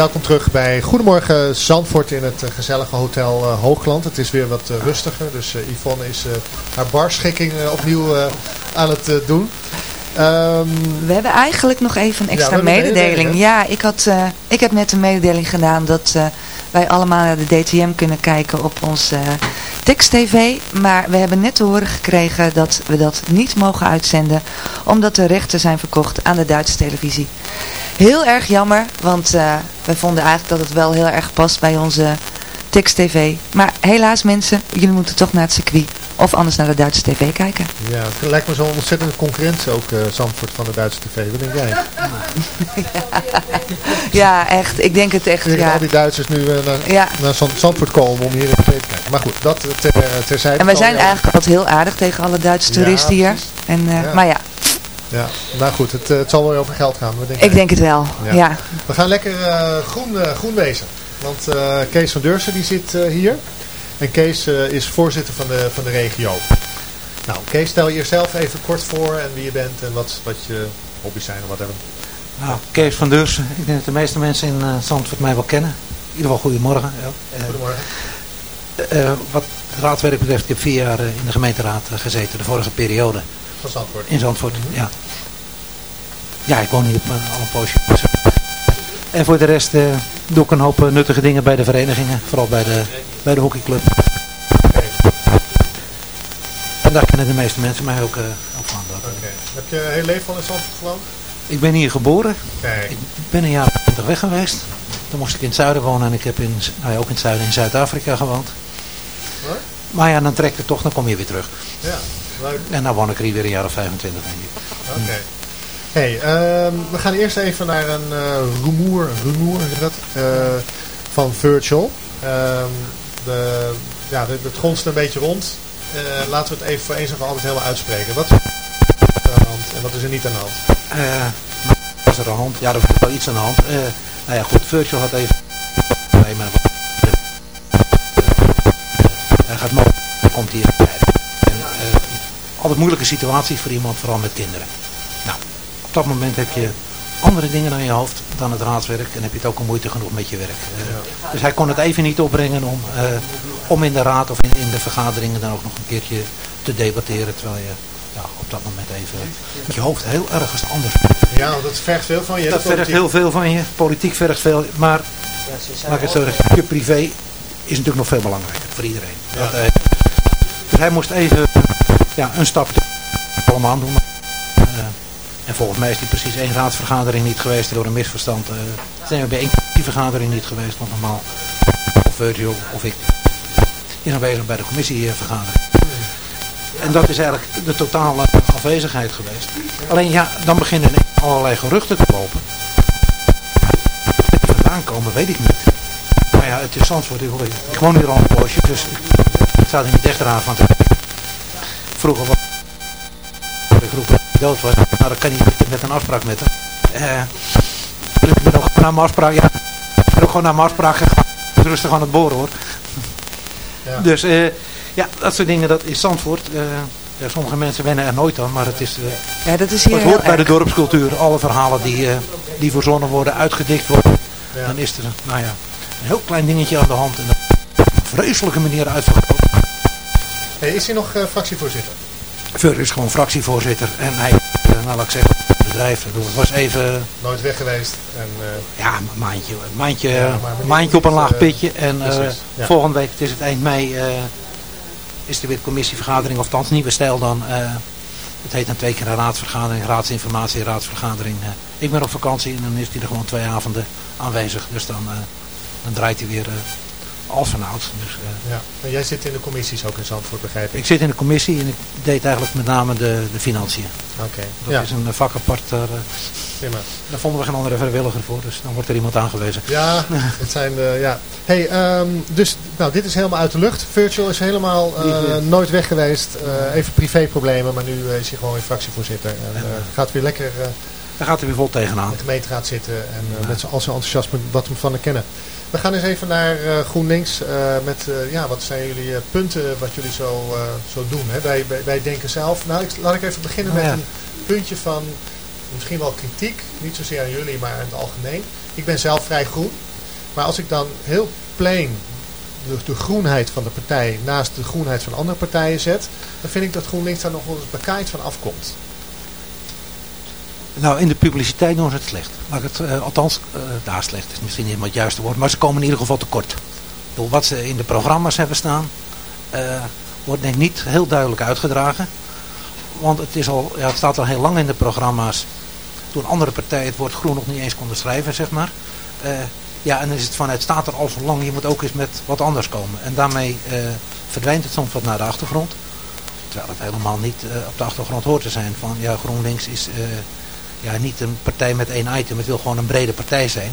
welkom terug bij Goedemorgen Zandvoort in het eh, gezellige hotel eh, Hoogland. Het is weer wat eh, rustiger, dus Yvonne is haar barschikking opnieuw aan het doen. Ehm, We hebben eigenlijk nog even een extra mededeling. mededeling, Ja, ik, had, ik heb net een mededeling gedaan dat wij allemaal naar de DTM kunnen kijken op ons eh tekst-tv. Maar we hebben net te horen gekregen dat we dat niet mogen uitzenden, omdat de rechten zijn verkocht aan de Duitse televisie. Heel erg jammer, want eh, we vonden eigenlijk dat het wel heel erg past bij onze tekst-tv. Maar helaas mensen, jullie moeten toch naar het circuit of anders naar de Duitse tv kijken. ja, het lijkt me zo'n ontzettende concurrentie ook, eh, Zandvoort van de Duitse tv. Wat denk jij? (laughs) Ja, echt. Ik denk het echt. Ik Ja. al die Duitsers nu eh, naar, Ja. naar Zand- Zandvoort komen om hier in de tv te kijken. Maar goed, dat ter, terzijde. En wij zijn eigenlijk altijd heel aardig tegen alle Duitse Ja, toeristen hier. En. Maar ja, Ja, nou goed, het, eh, het zal wel weer over geld gaan. Wat denk ik denk het wel. Ja. We gaan lekker eh, groen, eh, groen wezen. Want eh, Kees van Deursen die zit eh, hier. En Kees eh, is voorzitter van de, van de regio. Nou, Kees, stel je jezelf even kort voor en wie je bent en wat, wat je hobby's zijn of whatever. Nou, Kees van Deursen. Ik denk dat de meeste mensen in uh, Zandvoort mij wel kennen. In ieder geval goedemorgen. Ja. Goedemorgen. eh, wat raadwerk betreft, ik heb vier jaar in de gemeenteraad gezeten, de vorige periode. Van Zandvoort. In Zandvoort, ja. Ja, ik woon hier op, al een poosje. En voor de rest eh, doe ik een hoop eh, nuttige dingen bij de verenigingen. Vooral bij de, bij de hockeyclub. En daar kennen de meeste mensen mij ook, ook van. Heb je heel leven al in Zandvoort gewoond? Ik ben hier geboren. Kijk. Ik ben een jaar of twintig weg geweest. Toen moest ik in het zuiden wonen en ik heb in, nou ja, ook in het zuiden in Zuid-Afrika gewoond. Hoor? Maar ja, dan trekt het toch, dan kom je weer terug. Ja, leuk. En dan woon ik er hier weer een jaar of 25 denk ik. Oké. Hey, ehm, we gaan eerst even naar een eh rumoer, dat, eh, van Virtual. Ehm, de, ja, de- het gonst een beetje rond eh, laten we het even voor eens en voor altijd helemaal uitspreken. Wat is er aan de hand en wat is er niet aan de hand? Was er aan de hand? Ja, er was wel iets aan de hand. Nou ja, goed, Virtual had even... Nee, maar... Hij gaat morgen, komt eh, altijd moeilijke situaties voor iemand, vooral met kinderen. Nou, op dat moment heb je andere dingen aan je hoofd dan het raadswerk en heb je het ook al moeite genoeg met je werk. Eh, Dus hij kon het even niet opbrengen om, eh, om in de raad of in, in de vergaderingen dan ook nog een keertje te debatteren, terwijl je ja, op dat moment even met je hoofd heel ergens anders Ja, want dat vergt veel van je. dat vergt heel veel van je. Politiek vergt veel. Maar, laat ik het zo zeggen, je privé is natuurlijk nog veel belangrijker voor iedereen. Dat, eh, dus hij moest even ja, een stap allemaal doen. Eh, en volgens mij is die precies één raadsvergadering niet geweest door een misverstand. eh zijn we bij één die vergadering niet geweest, want normaal of Virgil of ik is aanwezig bij de commissievergadering. En dat is eigenlijk de totale afwezigheid geweest. Alleen ja, dan beginnen er allerlei geruchten te lopen. Waar die vandaan komen, weet ik niet. Maar ja, het is Zandvoort. Ik, ik woon hier al een poosje, dus ik sta er niet echt raar van te. Vroeger was ik roep dat hij dood was. Nou, dan kan niet met een afspraak met hem. Eh, ik ben ook gewoon naar mijn afspraak, ja. Ik ben ook gewoon naar mijn afspraak gegaan. Rustig aan het boren hoor. Ja. Dus eh, ja, dat soort dingen, dat is Zandvoort. Eh, ja, sommige mensen wennen er nooit aan, maar het is... eh, Ja, dat is hier het hoort bij de dorpscultuur. Alle verhalen die, eh, die verzonnen worden, uitgedikt worden. Ja. Dan is er, nou ja, een heel klein dingetje aan de hand. En dat op een vreselijke manier uitvergroot. Hey, is hij nog eh, fractievoorzitter? Veur is gewoon fractievoorzitter. En hij, eh, nou laat ik zeggen, bedrijf. Het was even, Nooit weg geweest. En, eh, ja, een maandje, maandje, Ja, op een laag pitje. En precies, ja. volgende week, het is het eind mei, is er weer commissievergadering. Of althans, nieuwe stijl dan. het heet dan twee keer een raadsvergadering, raadsinformatie, raadsvergadering. ik ben op vakantie en dan is hij er gewoon twee avonden aanwezig. Dus dan, dan draait hij weer als vanouds. Dus, eh, ja. Jij zit in de commissies ook in Zandvoort, begrijp ik? ik zit in de commissie en ik deed eigenlijk met name de, de financiën. Oké. Dat Ja, is een vak apart. Daar, eh, daar vonden we geen andere vrijwilliger voor. Dus dan wordt er iemand aangewezen. Ja, (laughs) het zijn de, ja. Hey, ehm, dus nou, dit is helemaal uit de lucht. Virtual is helemaal eh, eh, nooit weg geweest. Eh, even privéproblemen, maar nu eh, is hij gewoon weer fractievoorzitter. En eh, gaat weer lekker eh, Daar gaat hij weer vol tegenaan. de gemeenteraad zitten en eh, met z'n- al zijn enthousiasme wat we van hem kennen. We gaan eens even naar eh, GroenLinks eh, met, eh, ja, wat zijn jullie punten wat jullie zo, zo doen hè? Bij, bij Denken Zelf. Nou, ik, laat ik even beginnen Nou met ja. een puntje van misschien wel kritiek. Niet zozeer aan jullie, maar in het algemeen. Ik ben zelf vrij groen. Maar als ik dan heel plain de, de groenheid van de partij naast de groenheid van andere partijen zet, dan vind ik dat GroenLinks daar nog wel eens bekaaid van afkomt. Nou, in de publiciteit doen ze het slecht. Ik het, eh, althans, eh daar slecht is misschien niet het juiste woord. Maar ze komen in ieder geval tekort. Bedoel, wat ze in de programma's hebben staan, eh, wordt denk ik niet heel duidelijk uitgedragen. Want het, is al, ja, het staat al heel lang in de programma's. Toen andere partijen het woord groen nog niet eens konden schrijven, zeg maar. Ja, en dan is het van, het staat er al zo lang, je moet ook eens met wat anders komen. En daarmee verdwijnt het soms wat naar de achtergrond. Terwijl het helemaal niet op de achtergrond hoort te zijn. Van ja, GroenLinks is ja, niet een partij met één item. Het wil gewoon een brede partij zijn.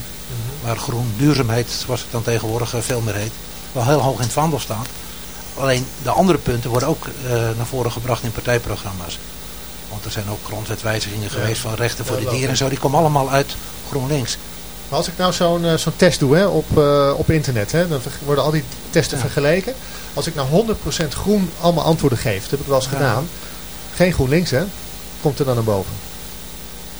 Waar groen duurzaamheid, zoals het dan tegenwoordig eh, veel meer heet, wel heel hoog in het vaandel staat. Alleen de andere punten worden ook eh, naar voren gebracht in partijprogramma's. Want er zijn ook grondwetwijzigingen Ja. geweest van rechten voor Ja, de dieren en zo. Die komen allemaal uit GroenLinks. Maar als ik nou zo'n eh, zo'n test doe hè, op, op internet, hè, dan worden al die testen Ja. vergeleken. Als ik nou 100% groen allemaal antwoorden geef, dat heb ik wel eens gedaan. Geen GroenLinks hè, komt er dan naar boven.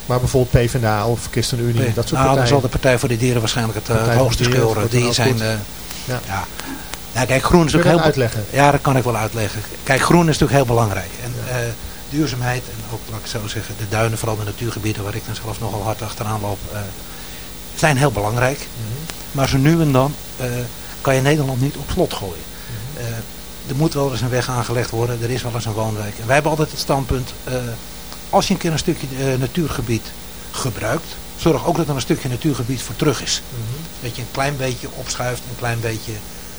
Maar bijvoorbeeld PvdA of ChristenUnie, Nee, dat soort nou, dan zal de Partij voor de Dieren waarschijnlijk het, eh, het hoogste scoren. Die nou, zijn... eh, Ja. ja. ja, kijk, groen is dat heel... uitleggen? Ja, dat kan ik wel uitleggen. Kijk, groen is natuurlijk heel belangrijk. En eh, duurzaamheid en ook, laat ik zo zeggen, de duinen, vooral de natuurgebieden waar ik dan zelf nogal hard achteraan loop, zijn heel belangrijk. Mhm. Maar zo nu en dan kan je Nederland niet op slot gooien. Mhm. Er moet wel eens een weg aangelegd worden, er is wel eens een woonwijk. En wij hebben altijd het standpunt, als je een keer een stukje eh, natuurgebied gebruikt, zorg ook dat er een stukje natuurgebied voor terug is. Mhm. Dat je een klein beetje opschuift, een klein beetje,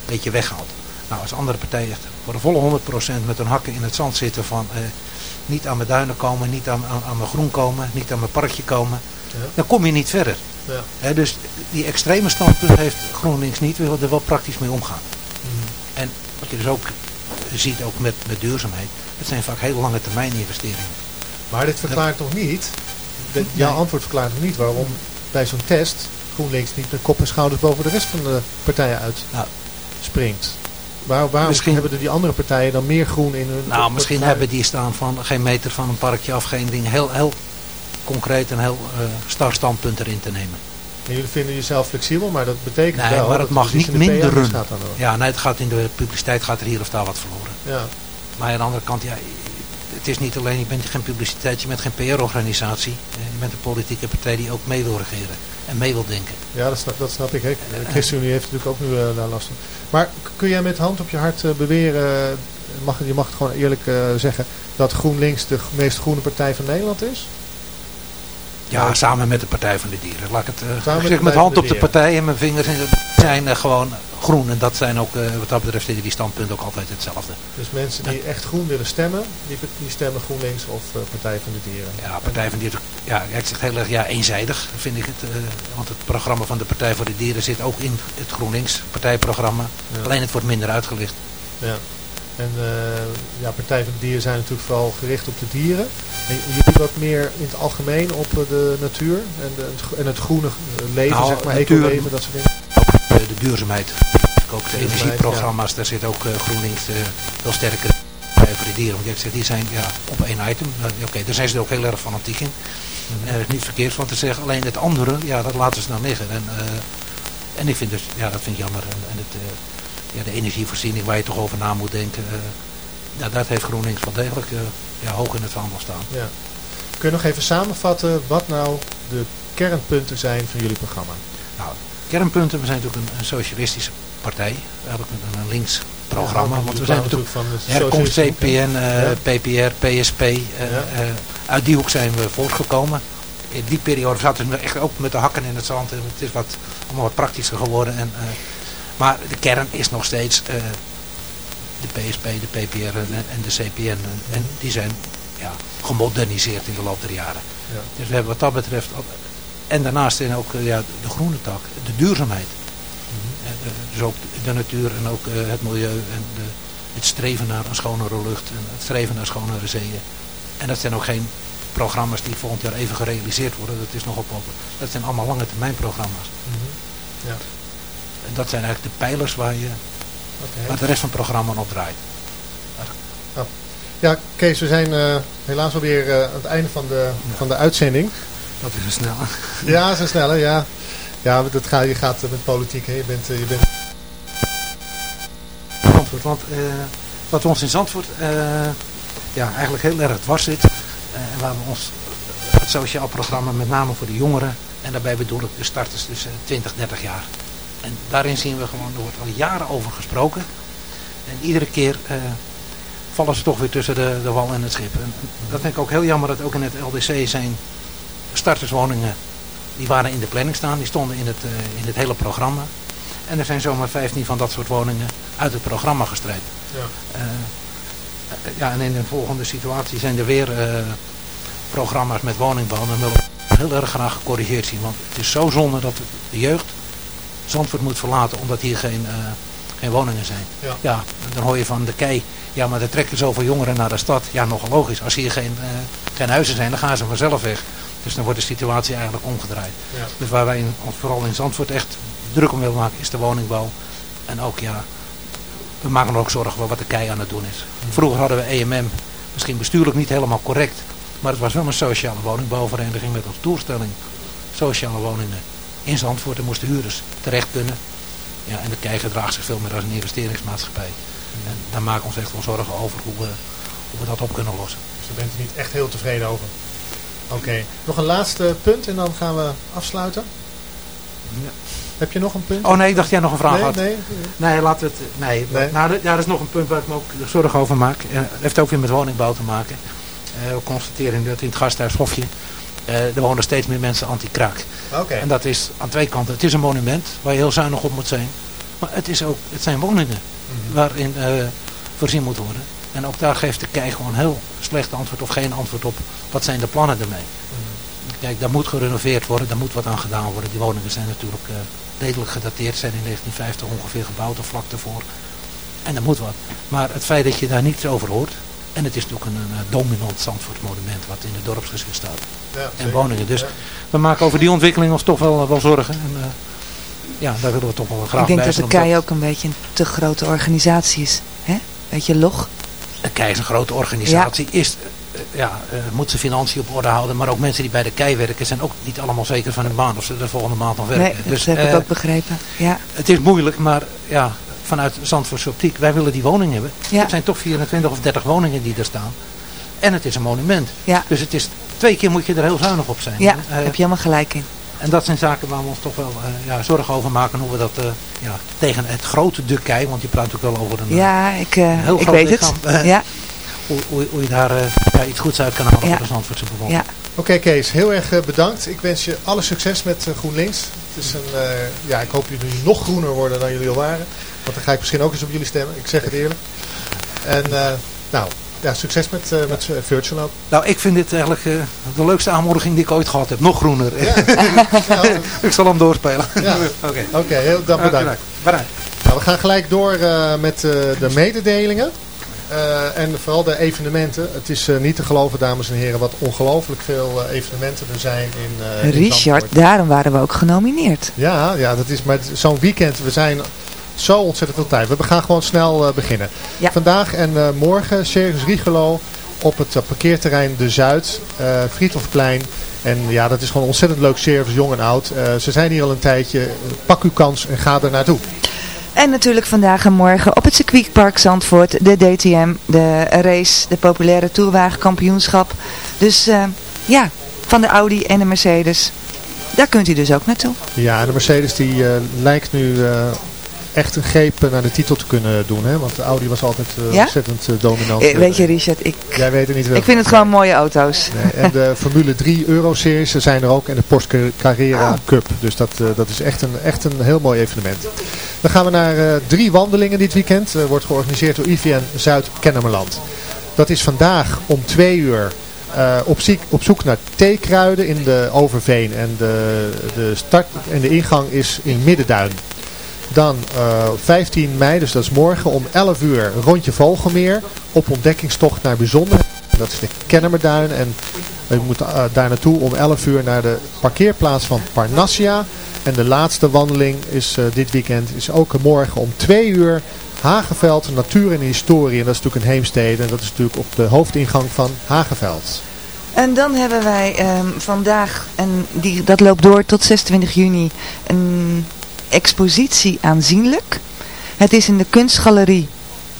beetje weghaalt. Nou, als andere partijen echt voor de volle 100% met hun hakken in het zand zitten van eh, niet aan mijn duinen komen, niet aan, aan, aan mijn groen komen, niet aan mijn parkje komen, Ja. dan kom je niet verder. Ja. Dus die extreme standpunt heeft GroenLinks niet, we willen er wel praktisch mee omgaan. Mhm. En wat je dus ook ziet ook met, met duurzaamheid. Het zijn vaak hele lange termijn investeringen. Maar dit verklaart toch niet, de, jouw antwoord verklaart nog niet waarom bij zo'n test GroenLinks niet met kop en schouders boven de rest van de partijen uit Nou. springt. Waar, waarom Misschien- hebben er die andere partijen dan meer groen in hun Nou, misschien hebben die staan van geen meter van een parkje af, geen ding. Heel, heel concreet en heel eh star standpunt erin te nemen. En jullie vinden jezelf flexibel, maar dat betekent Nee, wel maar dat het mag niet minderen. Ja, nee, het gaat in de publiciteit gaat er hier of daar wat verloren. Ja. Maar aan de andere kant, ja, het is niet alleen, je bent geen publiciteit, je bent geen PR-organisatie. Eh, Je bent een politieke partij die ook mee wil regeren en mee wil denken. Ja, dat snap, dat snap ik. Hè. De ChristenUnie heeft natuurlijk ook nu eh, daar last van. Maar kun jij met hand op je hart eh, beweren, eh, mag, je mag het gewoon eerlijk eh, zeggen, dat GroenLinks de meest groene partij van Nederland is? Ja, samen met de Partij van de Dieren. Laat ik het eh, met ik de zeg met van hand de op de Dieren. partij en mijn vingers in het zijn eh, gewoon groen. En dat zijn ook, eh, wat dat betreft, die standpunten ook altijd hetzelfde. Dus mensen die echt groen willen stemmen, die, die stemmen GroenLinks of eh, Partij van de Dieren. Ja, Partij van de Dieren, ja, ik zeg heel erg ja, eenzijdig vind ik het. want het programma van de Partij voor de Dieren zit ook in het GroenLinks partijprogramma. Ja. Alleen het wordt minder uitgelicht. Ja. En ja, Partij van de Dieren zijn natuurlijk vooral gericht op de dieren. En jullie wat meer in het algemeen op de natuur en, de, en het groene leven, Nou, zeg maar, ecoleven, dat soort dingen. Eh, de duurzaamheid. Ook de energieprogramma's, daar zit ook eh, GroenLinks eh, veel sterker bij voor de dieren. Want ik zeg, die zijn ja, op één item. Nou, Oké, daar zijn ze er ook heel erg fanatiek in. Mhm. Is niet verkeerd van te zeggen. Alleen het andere, ja, dat laten ze dan liggen. En, eh, en ik vind dus, ja, dat vind ik jammer. En, en het, eh, ja, de energievoorziening waar je toch over na moet denken. eh, ja, dat heeft GroenLinks wel degelijk eh, ja, hoog in het vaandel staan. Ja. Kun je nog even samenvatten wat nou de kernpunten zijn van jullie programma? Nou, kernpunten, we zijn natuurlijk een, een socialistische partij. Eigenlijk een, een links programma. Ja, want we zijn natuurlijk van de herkomst CPN, eh, PPR, PSP. Ja. eh, uit die hoek zijn we voortgekomen. In die periode zaten we echt ook met de hakken in het zand. En het is wat, allemaal wat praktischer geworden. En, eh, maar de kern is nog steeds eh, de PSP, de PPR en, en de CPN. En, en die zijn ja, gemoderniseerd in de loop der jaren. Ja. Dus we hebben wat dat betreft... En daarnaast in ook eh, ja, de groene tak, de duurzaamheid. Eh, Dus ook de natuur en ook eh, het milieu en de, het streven naar een schonere lucht en het streven naar schonere zeeën. En dat zijn ook geen programma's die volgend jaar even gerealiseerd worden. Dat is nog op op. Dat zijn allemaal lange termijn programma's. Ja. En dat zijn eigenlijk de pijlers waar, je, waar de rest van het programma op draait. Ja, Kees, we zijn helaas alweer eh, aan het einde van de, van de uitzending. Dat is een snelle. Ja, zo sneller, ja. Ja, dat gaat, je gaat met politiek, hè. Je bent, eh, je bent... Zandvoort. Want eh, wat ons in Zandvoort eh, ja, eigenlijk heel erg dwars zit. En waar we ons het sociaal programma met name voor de jongeren. En daarbij bedoel ik de starters tussen 20, 30 jaar. En daarin zien we gewoon, er wordt al jaren over gesproken. En iedere keer vallen ze toch weer tussen de, de wal en het schip. En dat vind ik ook heel jammer dat ook in het LDC zijn starterswoningen. Die waren in de planning staan, die stonden in het, eh, in het hele programma. En er zijn zomaar 15 van dat soort woningen uit het programma gestreept. Ja. Eh, eh, ja, en in de volgende situatie zijn er weer programma's met woningbouw. En dan willen we heel erg graag gecorrigeerd zien. Want het is zo zonde dat de jeugd Zandvoort moet verlaten omdat hier geen, geen woningen zijn. Ja. dan hoor je van de kei, ja maar er trekken zoveel jongeren naar de stad. Ja, nogal logisch. Als hier geen, geen huizen zijn, dan gaan ze vanzelf weg. Dus dan wordt de situatie eigenlijk omgedraaid. Ja. Dus waar wij in, ons vooral in Zandvoort echt druk om willen maken, is de woningbouw. En ook ja, we maken er ook zorgen voor wat de kei aan het doen is. Vroeger hadden we EMM, misschien bestuurlijk niet helemaal correct. Maar het was wel een sociale woningbouwvereniging met als doelstelling sociale woningen in Zandvoort. Er moesten huurders terecht kunnen. Ja, en de kei gedraagt zich veel meer als een investeringsmaatschappij. En daar maken we ons echt wel zorgen over hoe we, hoe we dat op kunnen lossen. Dus daar bent u niet echt heel tevreden over. Oké, nog een laatste punt en dan gaan we afsluiten. Heb je nog een punt? Oh nee, ik dacht jij nog een vraag nee, had. Nee, Nee, laten we het. Nee, Nee? Nou, ja, dat is nog een punt waar ik me ook zorgen over maak. En dat heeft ook weer met woningbouw te maken. Eh, we constateren dat in het gasthuis Hofje. eh, er wonen steeds meer mensen anti-kraak. Oké. En dat is aan twee kanten. Het is een monument waar je heel zuinig op moet zijn. Maar het, is ook, het zijn woningen Mhm. waarin eh, voorzien moet worden. En ook daar geeft de kei gewoon heel slecht antwoord of geen antwoord op. Wat zijn de plannen ermee? Kijk, daar moet gerenoveerd worden, daar moet wat aan gedaan worden. Die woningen zijn natuurlijk eh, redelijk gedateerd, zijn in 1950 ongeveer gebouwd of vlak daarvoor. En dat moet wat. Maar het feit dat je daar niets over hoort. En het is natuurlijk een, een dominant Zandvoort monument wat in het dorpsgezicht staat. Ja, en zeker. woningen. Dus Ja. we maken over die ontwikkeling ons toch wel, wel zorgen. En, eh, ja, daar willen we toch wel graag Ik denk bij dat de KEI ook een beetje een te grote organisatie is. Hè? Beetje log. De KEI is een grote organisatie. Is, eh, ja, eh, moet zijn financiën op orde houden. Maar ook mensen die bij de KEI werken zijn ook niet allemaal zeker van hun baan. Of ze de volgende maand nog werken. Nee, dat dus, heb ik eh, ook begrepen. Ja. Het is moeilijk, maar ja, vanuit Zandvoortse optiek. Wij willen die woning hebben. Ja. Het zijn toch 24 of 30 woningen die er staan. En het is een monument. Ja. Dus het is, twee keer moet je er heel zuinig op zijn. Ja, Eh, daar heb je helemaal gelijk in. En dat zijn zaken waar we ons toch wel eh, ja, zorgen over maken. Hoe we dat eh, ja, tegen het grote de kei, want je praat natuurlijk wel over een, Ja, ik, eh, een heel ik groot weet lichaam. het. Ja. hoe, hoe, hoe je daar eh, ja, iets goeds uit kan halen Ja. voor de Zandvoortse bevolking. Ja. Oké Kees, heel erg bedankt. Ik wens je alle succes met GroenLinks. Het is een, eh, ja, ik hoop dat jullie nog groener worden dan jullie al waren. Want dan ga ik misschien ook eens op jullie stemmen. Ik zeg het eerlijk. En eh, nou, ja, succes met, eh, met eh, Virtual ook. Nou, ik vind dit eigenlijk eh, de leukste aanmoediging die ik ooit gehad heb. Nog groener. (laughs) ik zal hem doorspelen. Ja. (laughs) Oké. Oké, heel dan bedankt. Bedankt. Nou, we gaan gelijk door eh, met eh, de mededelingen. Eh, en vooral de evenementen. Het is niet te geloven, dames en heren, wat ongelooflijk veel evenementen er zijn in, eh in Richard, daarom waren we ook genomineerd. Ja, ja dat is maar zo'n weekend. We zijn zo ontzettend veel tijd. We gaan gewoon snel eh, beginnen. Ja. Vandaag en eh, morgen Circus Rigolo op het eh, parkeerterrein De Zuid, Friedhofplein. En ja, dat is gewoon een ontzettend leuk service, jong en oud. Ze zijn hier al een tijdje. Pak uw kans en ga er naartoe. En natuurlijk vandaag en morgen op het circuitpark Zandvoort, de DTM, de race, de populaire toerwagenkampioenschap. Dus ja, van de Audi en de Mercedes. Daar kunt u dus ook naartoe. Ja, en de Mercedes die lijkt nu echt een greep eh, naar de titel te kunnen doen. Hè? Want de Audi was altijd eh, Ja? ontzettend eh, dominant. Weet je Richard, ik, Jij weet het niet wel. ik vind het gewoon mooie auto's. Nee, en de (laughs) Formule 3 Euro-series zijn er ook. En de Porsche Carrera Oh. Cup. Dus dat, dat is echt een, echt een heel mooi evenement. Dan gaan we naar drie wandelingen dit weekend. Wordt georganiseerd door IVN Zuid-Kennemerland. Dat is vandaag om twee uur op, ziek, op zoek naar theekruiden in de Overveen. En de, de start en de ingang is in Middenduin. Dan eh, 15 mei, dus dat is morgen om 11 uur rondje Vogelmeer op ontdekkingstocht naar bijzonderheden. Dat is de Kennemerduin en we moeten eh, daar naartoe om 11 uur naar de parkeerplaats van Parnassia. En de laatste wandeling is eh, dit weekend is ook morgen om 2 uur Hageveld, Natuur en Historie. En dat is natuurlijk een heemstede en dat is natuurlijk op de hoofdingang van Hageveld. En dan hebben wij ehm, vandaag, en die, dat loopt door tot 26 juni, een expositie aanzienlijk. Het is in de kunstgalerie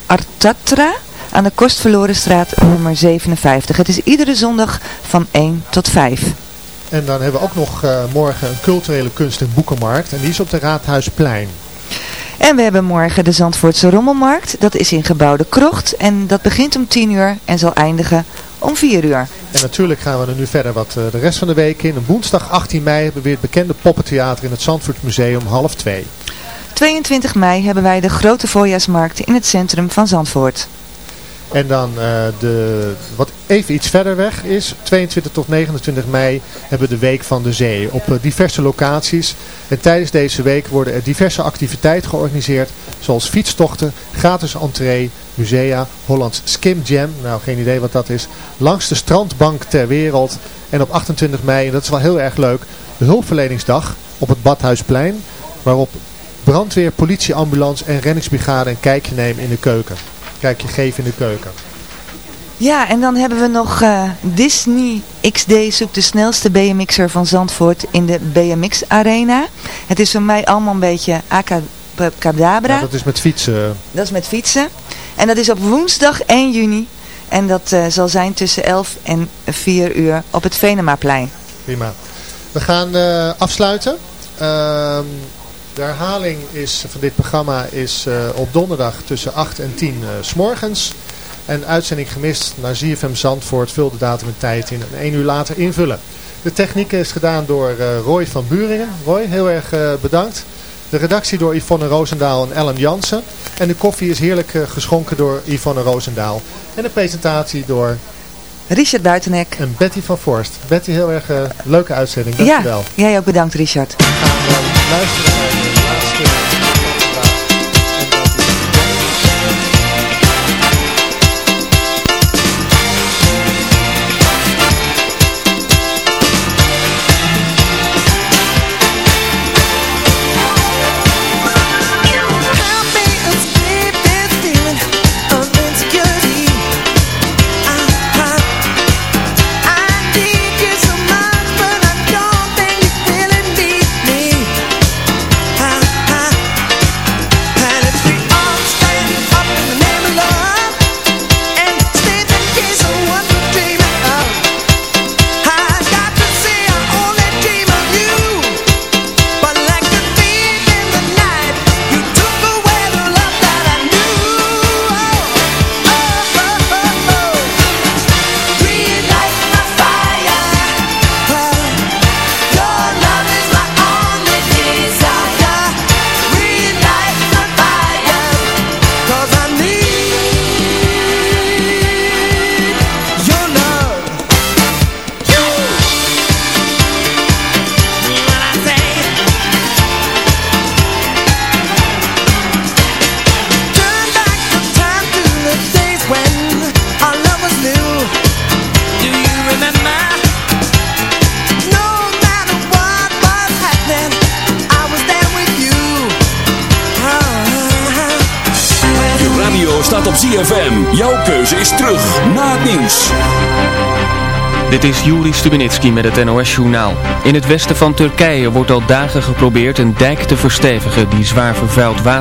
Artatra aan de Kostverlorenstraat nummer 57. Het is iedere zondag van 1 tot 5. En dan hebben we ook nog eh, morgen een culturele kunst- en boekenmarkt. En die is op de Raadhuisplein. En we hebben morgen de Zandvoortse Rommelmarkt. Dat is in gebouw De Krocht. En dat begint om 10 uur en zal eindigen om 4 uur. En natuurlijk gaan we er nu verder wat eh, de rest van de week in. Op woensdag 18 mei hebben we weer het bekende poppentheater in het Zandvoort Museum half 2. 22 mei hebben wij de grote voorjaarsmarkt in het centrum van Zandvoort. En dan eh, de, wat even iets verder weg is, 22 tot 29 mei hebben we de Week van de Zee op eh, diverse locaties. En tijdens deze week worden er diverse activiteiten georganiseerd, zoals fietstochten, gratis entree, musea, Hollands Skim Jam, nou geen idee wat dat is, langs de strandbank ter wereld. En op 28 mei, en dat is wel heel erg leuk, de hulpverleningsdag op het Badhuisplein, waarop brandweer, politie, ambulance en reddingsbrigade een kijkje nemen in de keuken. Kijkje geven in de keuken. Ja, en dan hebben we nog eh, Disney XD zoekt de snelste BMX'er van Zandvoort in de BMX Arena. Het is voor mij allemaal een beetje acadabra. Ja, dat is met fietsen. Dat is met fietsen. En dat is op woensdag 1 juni. En dat eh, zal zijn tussen 11 en 4 uur op het Venemaplein. Prima. We gaan eh, afsluiten. De herhaling is, van dit programma is eh, op donderdag tussen 8 en 10 eh, s morgens. En uitzending gemist naar ZFM Zandvoort. Vul de datum en tijd in en één uur later invullen. De techniek is gedaan door eh, Roy van Buringen. Roy, heel erg bedankt. De redactie door Yvonne Roosendaal en Ellen Jansen. En de koffie is heerlijk geschonken door Yvonne Roosendaal. En de presentatie door Richard Buitenek. en Betty van Forst. Betty, heel erg leuke uitzending. Dankjewel. Ja, jij ook bedankt Richard. luisteren naar de Stubenitski met het NOS-journaal. In het westen van Turkije wordt al dagen geprobeerd een dijk te verstevigen die zwaar vervuild water